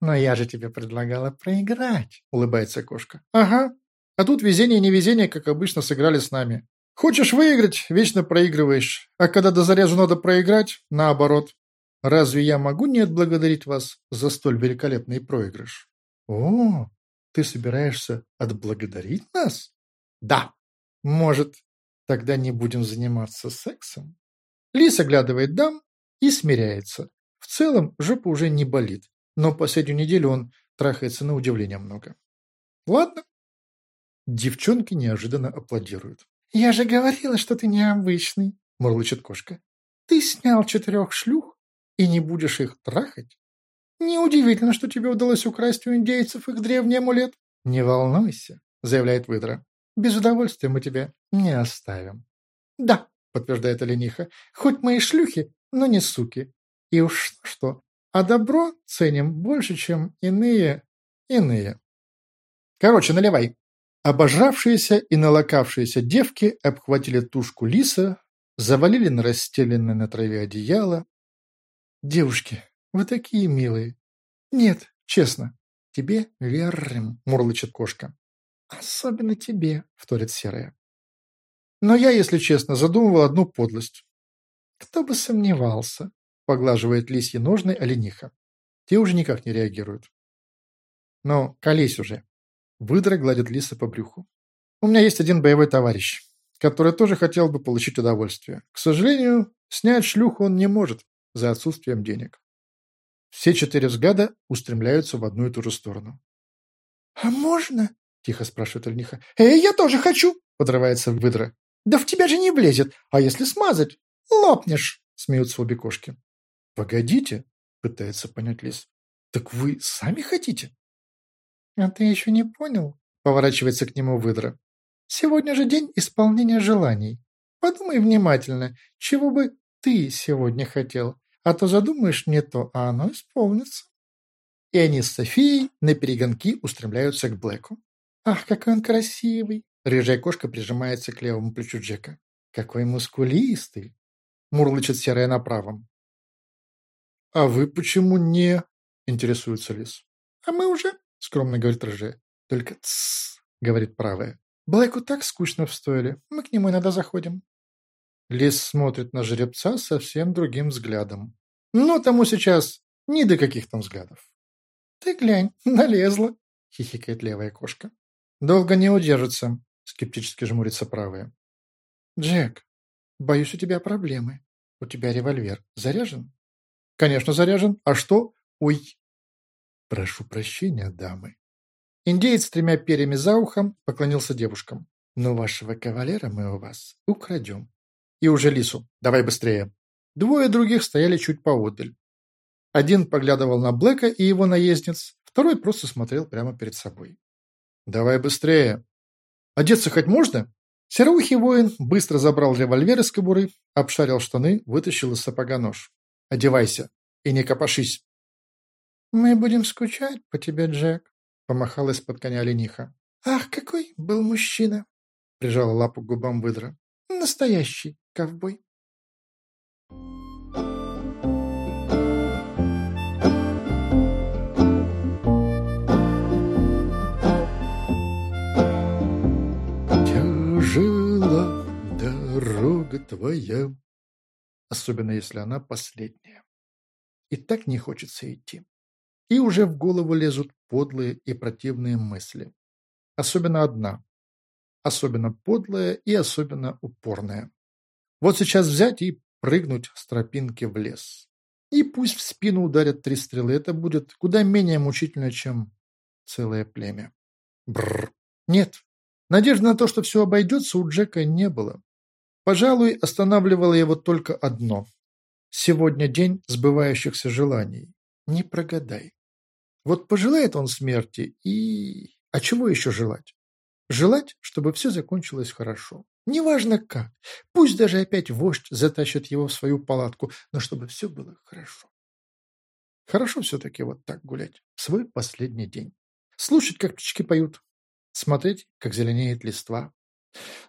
«Но я же тебе предлагала проиграть», — улыбается кошка. «Ага, а тут везение и невезение, как обычно, сыграли с нами. Хочешь выиграть, вечно проигрываешь. А когда до заряжу надо проиграть, наоборот. Разве я могу не отблагодарить вас за столь великолепный проигрыш? О, ты собираешься отблагодарить нас? Да. Может, тогда не будем заниматься сексом? Лис оглядывает дам и смиряется. В целом, жопа уже не болит, но последнюю неделю он трахается на удивление много. Ладно, Девчонки неожиданно аплодируют. «Я же говорила, что ты необычный», – мурлычет кошка. «Ты снял четырех шлюх и не будешь их трахать? Неудивительно, что тебе удалось украсть у индейцев их древний амулет». «Не волнуйся», – заявляет выдра. «Без удовольствия мы тебя не оставим». «Да», – подтверждает олениха, – «хоть мы и шлюхи, но не суки. И уж что, а добро ценим больше, чем иные иные». «Короче, наливай», Обожравшиеся и налокавшиеся девки обхватили тушку лиса, завалили на расстеленное на траве одеяло. «Девушки, вы такие милые!» «Нет, честно, тебе верим», — мурлычет кошка. «Особенно тебе», — вторит серая. «Но я, если честно, задумывал одну подлость». «Кто бы сомневался», — поглаживает лисьи ножны олениха. Те уже никак не реагируют. «Но колись уже», Выдра гладит лиса по брюху. «У меня есть один боевой товарищ, который тоже хотел бы получить удовольствие. К сожалению, снять шлюху он не может за отсутствием денег». Все четыре взгляда устремляются в одну и ту же сторону. «А можно?» – тихо спрашивает Альниха. «Эй, я тоже хочу!» – подрывается выдра. «Да в тебя же не влезет, а если смазать? Лопнешь!» – смеются обе кошки. «Погодите!» – пытается понять лис. «Так вы сами хотите?» «А ты еще не понял?» – поворачивается к нему выдра. «Сегодня же день исполнения желаний. Подумай внимательно, чего бы ты сегодня хотел, а то задумаешь не то, а оно исполнится». И они с Софией на перегонки устремляются к Блэку. «Ах, какой он красивый!» Рыжая кошка прижимается к левому плечу Джека. «Какой мускулистый!» Мурлычет серая на правом. «А вы почему не?» – интересуется Лис. «А мы уже — скромно говорит рыжая. «Только тссс», — говорит правая. «Блэку так скучно в стойле. Мы к нему иногда заходим». Лис смотрит на жеребца совсем другим взглядом. Но тому сейчас ни до каких там взглядов. «Ты глянь, налезла», — хихикает левая кошка. «Долго не удержится», — скептически жмурится правая. «Джек, боюсь, у тебя проблемы. У тебя револьвер заряжен?» «Конечно заряжен. А что? Ой, «Прошу прощения, дамы». Индеец с тремя перьями за ухом поклонился девушкам. «Но вашего кавалера мы у вас украдем». И уже лису. «Давай быстрее». Двое других стояли чуть поодаль. Один поглядывал на Блэка и его наездниц, второй просто смотрел прямо перед собой. «Давай быстрее». «Одеться хоть можно?» Сероухий воин быстро забрал револьвер из кобуры, обшарил штаны, вытащил из сапога нож. «Одевайся и не копошись». «Мы будем скучать по тебе, Джек», — помахала из-под коня лениха. «Ах, какой был мужчина!» — прижала лапу к губам выдра. «Настоящий ковбой». Твоя, особенно если она последняя. И так не хочется идти. и уже в голову лезут подлые и противные мысли. Особенно одна. Особенно подлая и особенно упорная. Вот сейчас взять и прыгнуть с тропинки в лес. И пусть в спину ударят три стрелы, это будет куда менее мучительно, чем целое племя. Бррр. Нет, надежды на то, что все обойдется, у Джека не было. Пожалуй, останавливало его только одно. Сегодня день сбывающихся желаний. Не прогадай. Вот пожелает он смерти и... А чего еще желать? Желать, чтобы все закончилось хорошо. Неважно как. Пусть даже опять вождь затащит его в свою палатку, но чтобы все было хорошо. Хорошо все-таки вот так гулять. Свой последний день. Слушать, как птички поют. Смотреть, как зеленеет листва.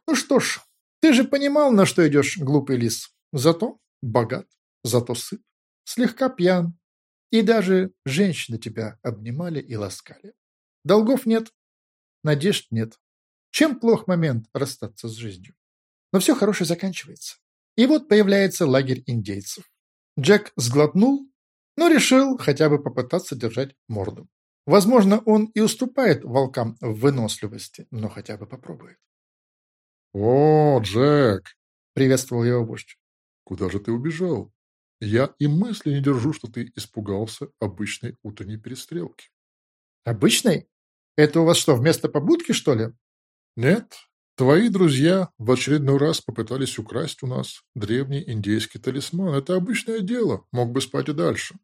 Ну что ж, ты же понимал, на что идешь, глупый лис. Зато богат, зато сыт, слегка пьян. И даже женщины тебя обнимали и ласкали. Долгов нет, надежд нет. Чем плох момент расстаться с жизнью? Но все хорошее заканчивается. И вот появляется лагерь индейцев. Джек сглотнул, но решил хотя бы попытаться держать морду. Возможно, он и уступает волкам в выносливости, но хотя бы попробует. «О, Джек!» — приветствовал его вождь. «Куда же ты убежал? Я и мысли не держу, что ты испугался обычной утренней перестрелки». «Обычной? Это у вас что, вместо побудки, что ли?» Нет, твои друзья в очередной раз попытались украсть у нас древний индейский талисман. Это обычное дело, мог бы спать и дальше.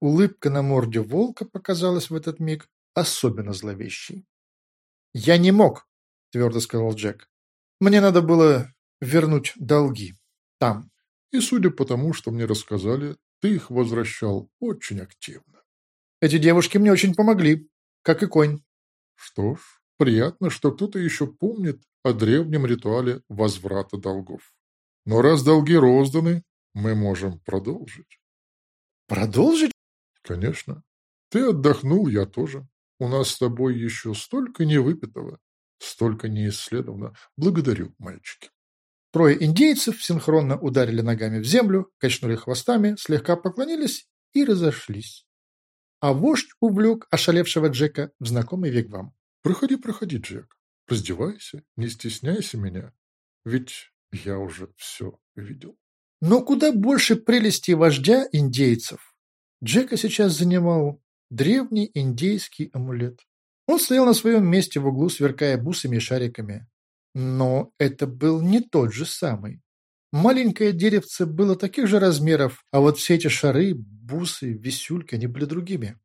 Улыбка на морде волка показалась в этот миг особенно зловещей. «Я не мог», — твердо сказал Джек. «Мне надо было вернуть долги. Там». И судя по тому, что мне рассказали, ты их возвращал очень активно. Эти девушки мне очень помогли, как и конь. Что ж, Приятно, что кто-то еще помнит о древнем ритуале возврата долгов. Но раз долги розданы, мы можем продолжить. Продолжить? Конечно. Ты отдохнул, я тоже. У нас с тобой еще столько невыпитого, столько неисследовано. Благодарю, мальчики. Трое индейцев синхронно ударили ногами в землю, качнули хвостами, слегка поклонились и разошлись. А вождь увлек ошалевшего Джека в знакомый вигвам. Проходи, проходи, Джек. Раздевайся, не стесняйся меня. Ведь я уже все видел. Но куда больше прелести вождя индейцев. Джека сейчас занимал древний индейский амулет. Он стоял на своем месте в углу, сверкая бусами и шариками. Но это был не тот же самый. Маленькое деревце было таких же размеров, а вот все эти шары, бусы, висюльки, они были другими.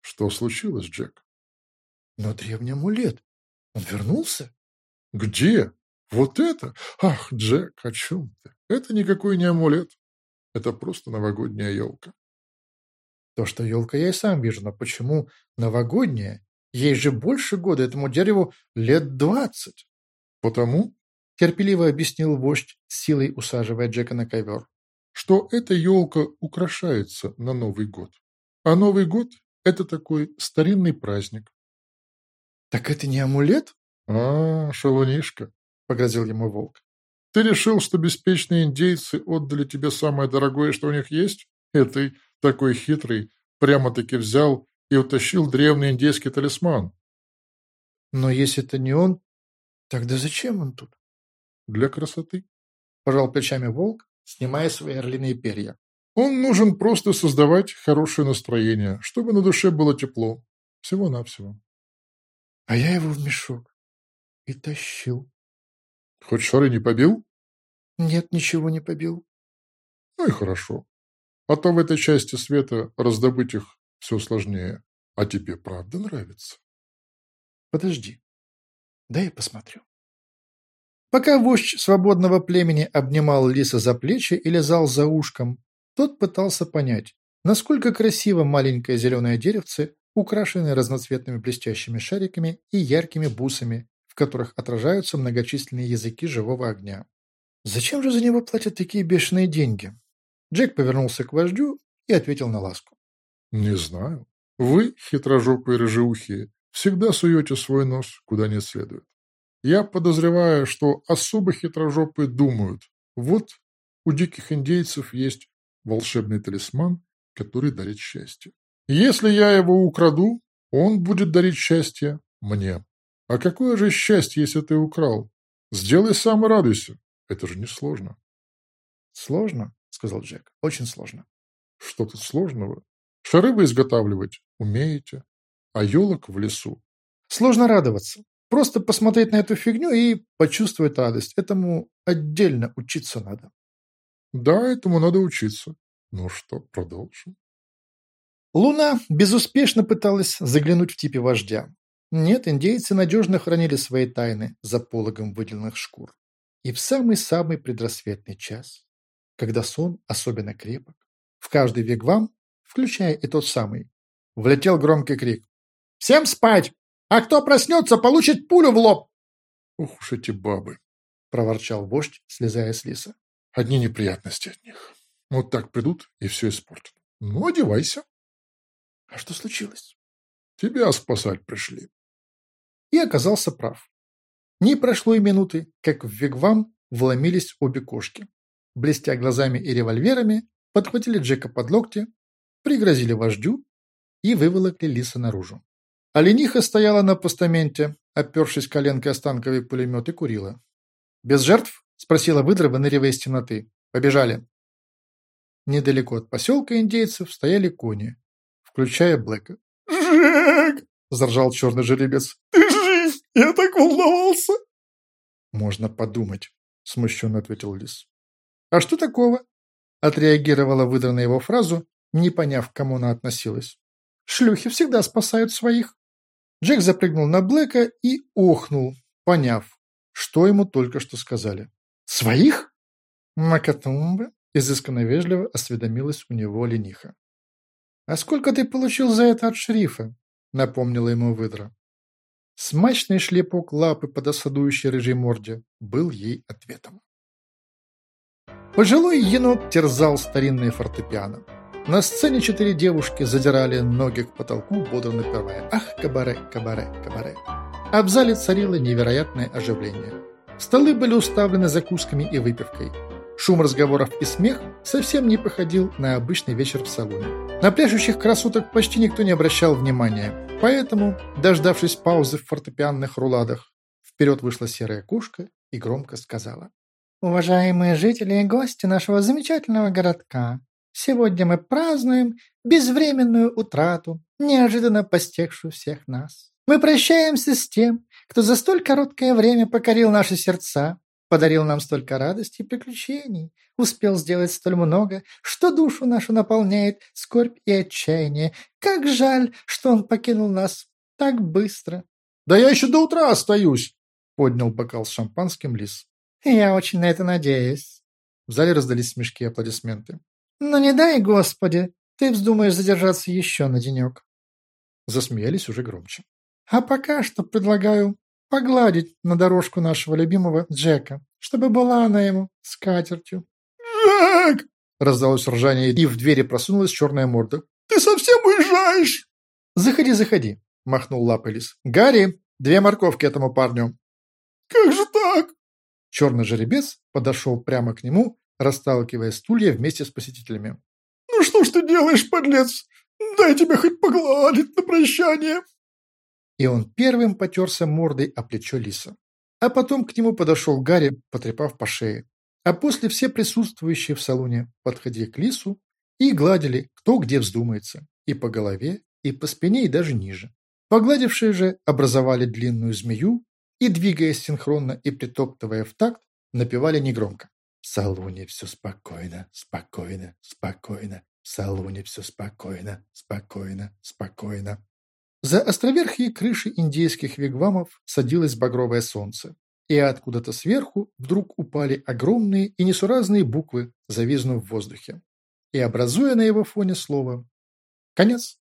Что случилось, Джек? Но древний амулет. Он вернулся? Где? Вот это? Ах, Джек, о чем ты? Это никакой не амулет. Это просто новогодняя елка. То, что елка я и сам вижу, но почему новогодняя? Ей же больше года, этому дереву лет двадцать. Потому, терпеливо объяснил вождь, силой усаживая Джека на ковер, что эта елка украшается на Новый год. А Новый год – это такой старинный праздник, «Так это не амулет?» «А, шалунишка», — погрозил ему волк. «Ты решил, что беспечные индейцы отдали тебе самое дорогое, что у них есть? И ты, такой хитрый, прямо-таки взял и утащил древний индейский талисман». «Но если это не он, тогда зачем он тут?» «Для красоты», — пожал плечами волк, снимая свои орлиные перья. «Он нужен просто создавать хорошее настроение, чтобы на душе было тепло. Всего-навсего». А я его в мешок и тащил. Хоть шары не побил? Нет, ничего не побил. Ну и хорошо. А то в этой части света раздобыть их все сложнее. А тебе правда нравится? Подожди. Дай я посмотрю. Пока вождь свободного племени обнимал лиса за плечи и лизал за ушком, тот пытался понять, насколько красиво маленькое зеленое деревце украшенный разноцветными блестящими шариками и яркими бусами, в которых отражаются многочисленные языки живого огня. «Зачем же за него платят такие бешеные деньги?» Джек повернулся к вождю и ответил на ласку. «Не знаю. Вы, хитрожопые рыжеухие, всегда суете свой нос куда не следует. Я подозреваю, что особо хитрожопые думают, вот у диких индейцев есть волшебный талисман, который дарит счастье. Если я его украду, он будет дарить счастье мне. А какое же счастье, если ты украл? Сделай сам и радуйся. Это же не сложно. Сложно, сказал Джек. Очень сложно. Что тут сложного? Шары вы изготавливать умеете, а елок в лесу. Сложно радоваться. Просто посмотреть на эту фигню и почувствовать радость. Этому отдельно учиться надо. Да, этому надо учиться. Ну что, продолжим. Луна безуспешно пыталась заглянуть в типе вождя. Нет, индейцы надежно хранили свои тайны за пологом выделенных шкур. И в самый-самый предрассветный час, когда сон особенно крепок, в каждый вигвам, включая и тот самый, влетел громкий крик. «Всем спать! А кто проснется, получит пулю в лоб!» «Ух уж эти бабы!» – проворчал вождь, слезая с лиса. «Одни неприятности от них. Вот так придут и все испортят. Ну, одевайся!» «А что случилось?» «Тебя спасать пришли!» И оказался прав. Не прошло и минуты, как в вигвам вломились обе кошки. Блестя глазами и револьверами, подхватили Джека под локти, пригрозили вождю и выволокли лиса наружу. Олениха стояла на постаменте, опершись коленкой о станковый пулемет и курила. «Без жертв?» – спросила выдра, выныривая из темноты. «Побежали». Недалеко от поселка индейцев стояли кони, включая Блэка. «Джек!» – заржал черный жеребец. «Ты жив! Я так волновался!» «Можно подумать», – смущенно ответил лис. «А что такого?» – отреагировала выдра на его фразу, не поняв, к кому она относилась. «Шлюхи всегда спасают своих». Джек запрыгнул на Блэка и охнул, поняв, что ему только что сказали. «Своих?» «Макатумба», – изысканно вежливо осведомилась у него лениха. «А сколько ты получил за это от шерифа?» – напомнила ему выдра. Смачный шлепок лапы по досадующей рыжей морде был ей ответом. Пожилой енот терзал старинное фортепиано. На сцене четыре девушки задирали ноги к потолку, бодро напевая «Ах, кабаре, кабаре, кабаре». А в зале царило невероятное оживление. Столы были уставлены закусками и выпивкой. Шум разговоров и смех совсем не походил на обычный вечер в салоне. На пляшущих красоток почти никто не обращал внимания, поэтому, дождавшись паузы в фортепианных руладах, вперед вышла серая кошка и громко сказала. «Уважаемые жители и гости нашего замечательного городка, Сегодня мы празднуем безвременную утрату, неожиданно постигшую всех нас. Мы прощаемся с тем, кто за столь короткое время покорил наши сердца, подарил нам столько радости и приключений, успел сделать столь много, что душу нашу наполняет скорбь и отчаяние. Как жаль, что он покинул нас так быстро. «Да я еще до утра остаюсь!» — поднял бокал с шампанским лис. «Я очень на это надеюсь». В зале раздались смешки и аплодисменты. «Ну не дай, Господи, ты вздумаешь задержаться еще на денек». Засмеялись уже громче. «А пока что предлагаю погладить на дорожку нашего любимого Джека, чтобы была она ему скатертью». «Джек!» — раздалось ржание, и в двери просунулась черная морда. «Ты совсем уезжаешь?» «Заходи, заходи!» — махнул лапой лис. «Гарри, две морковки этому парню!» «Как же так?» Черный жеребец подошел прямо к нему расталкивая стулья вместе с посетителями. «Ну что ж ты делаешь, подлец? Дай тебе хоть погладить на прощание!» И он первым потерся мордой о плечо лиса. А потом к нему подошел Гарри, потрепав по шее. А после все присутствующие в салоне подходили к лису и гладили, кто где вздумается, и по голове, и по спине, и даже ниже. Погладившие же образовали длинную змею и, двигаясь синхронно и притоптывая в такт, напевали негромко. В салоне все спокойно, спокойно, спокойно. В салоне все спокойно, спокойно, спокойно. За островерхие крыши индейских вигвамов садилось багровое солнце, и откуда-то сверху вдруг упали огромные и несуразные буквы, зависнув в воздухе, и образуя на его фоне слово «Конец».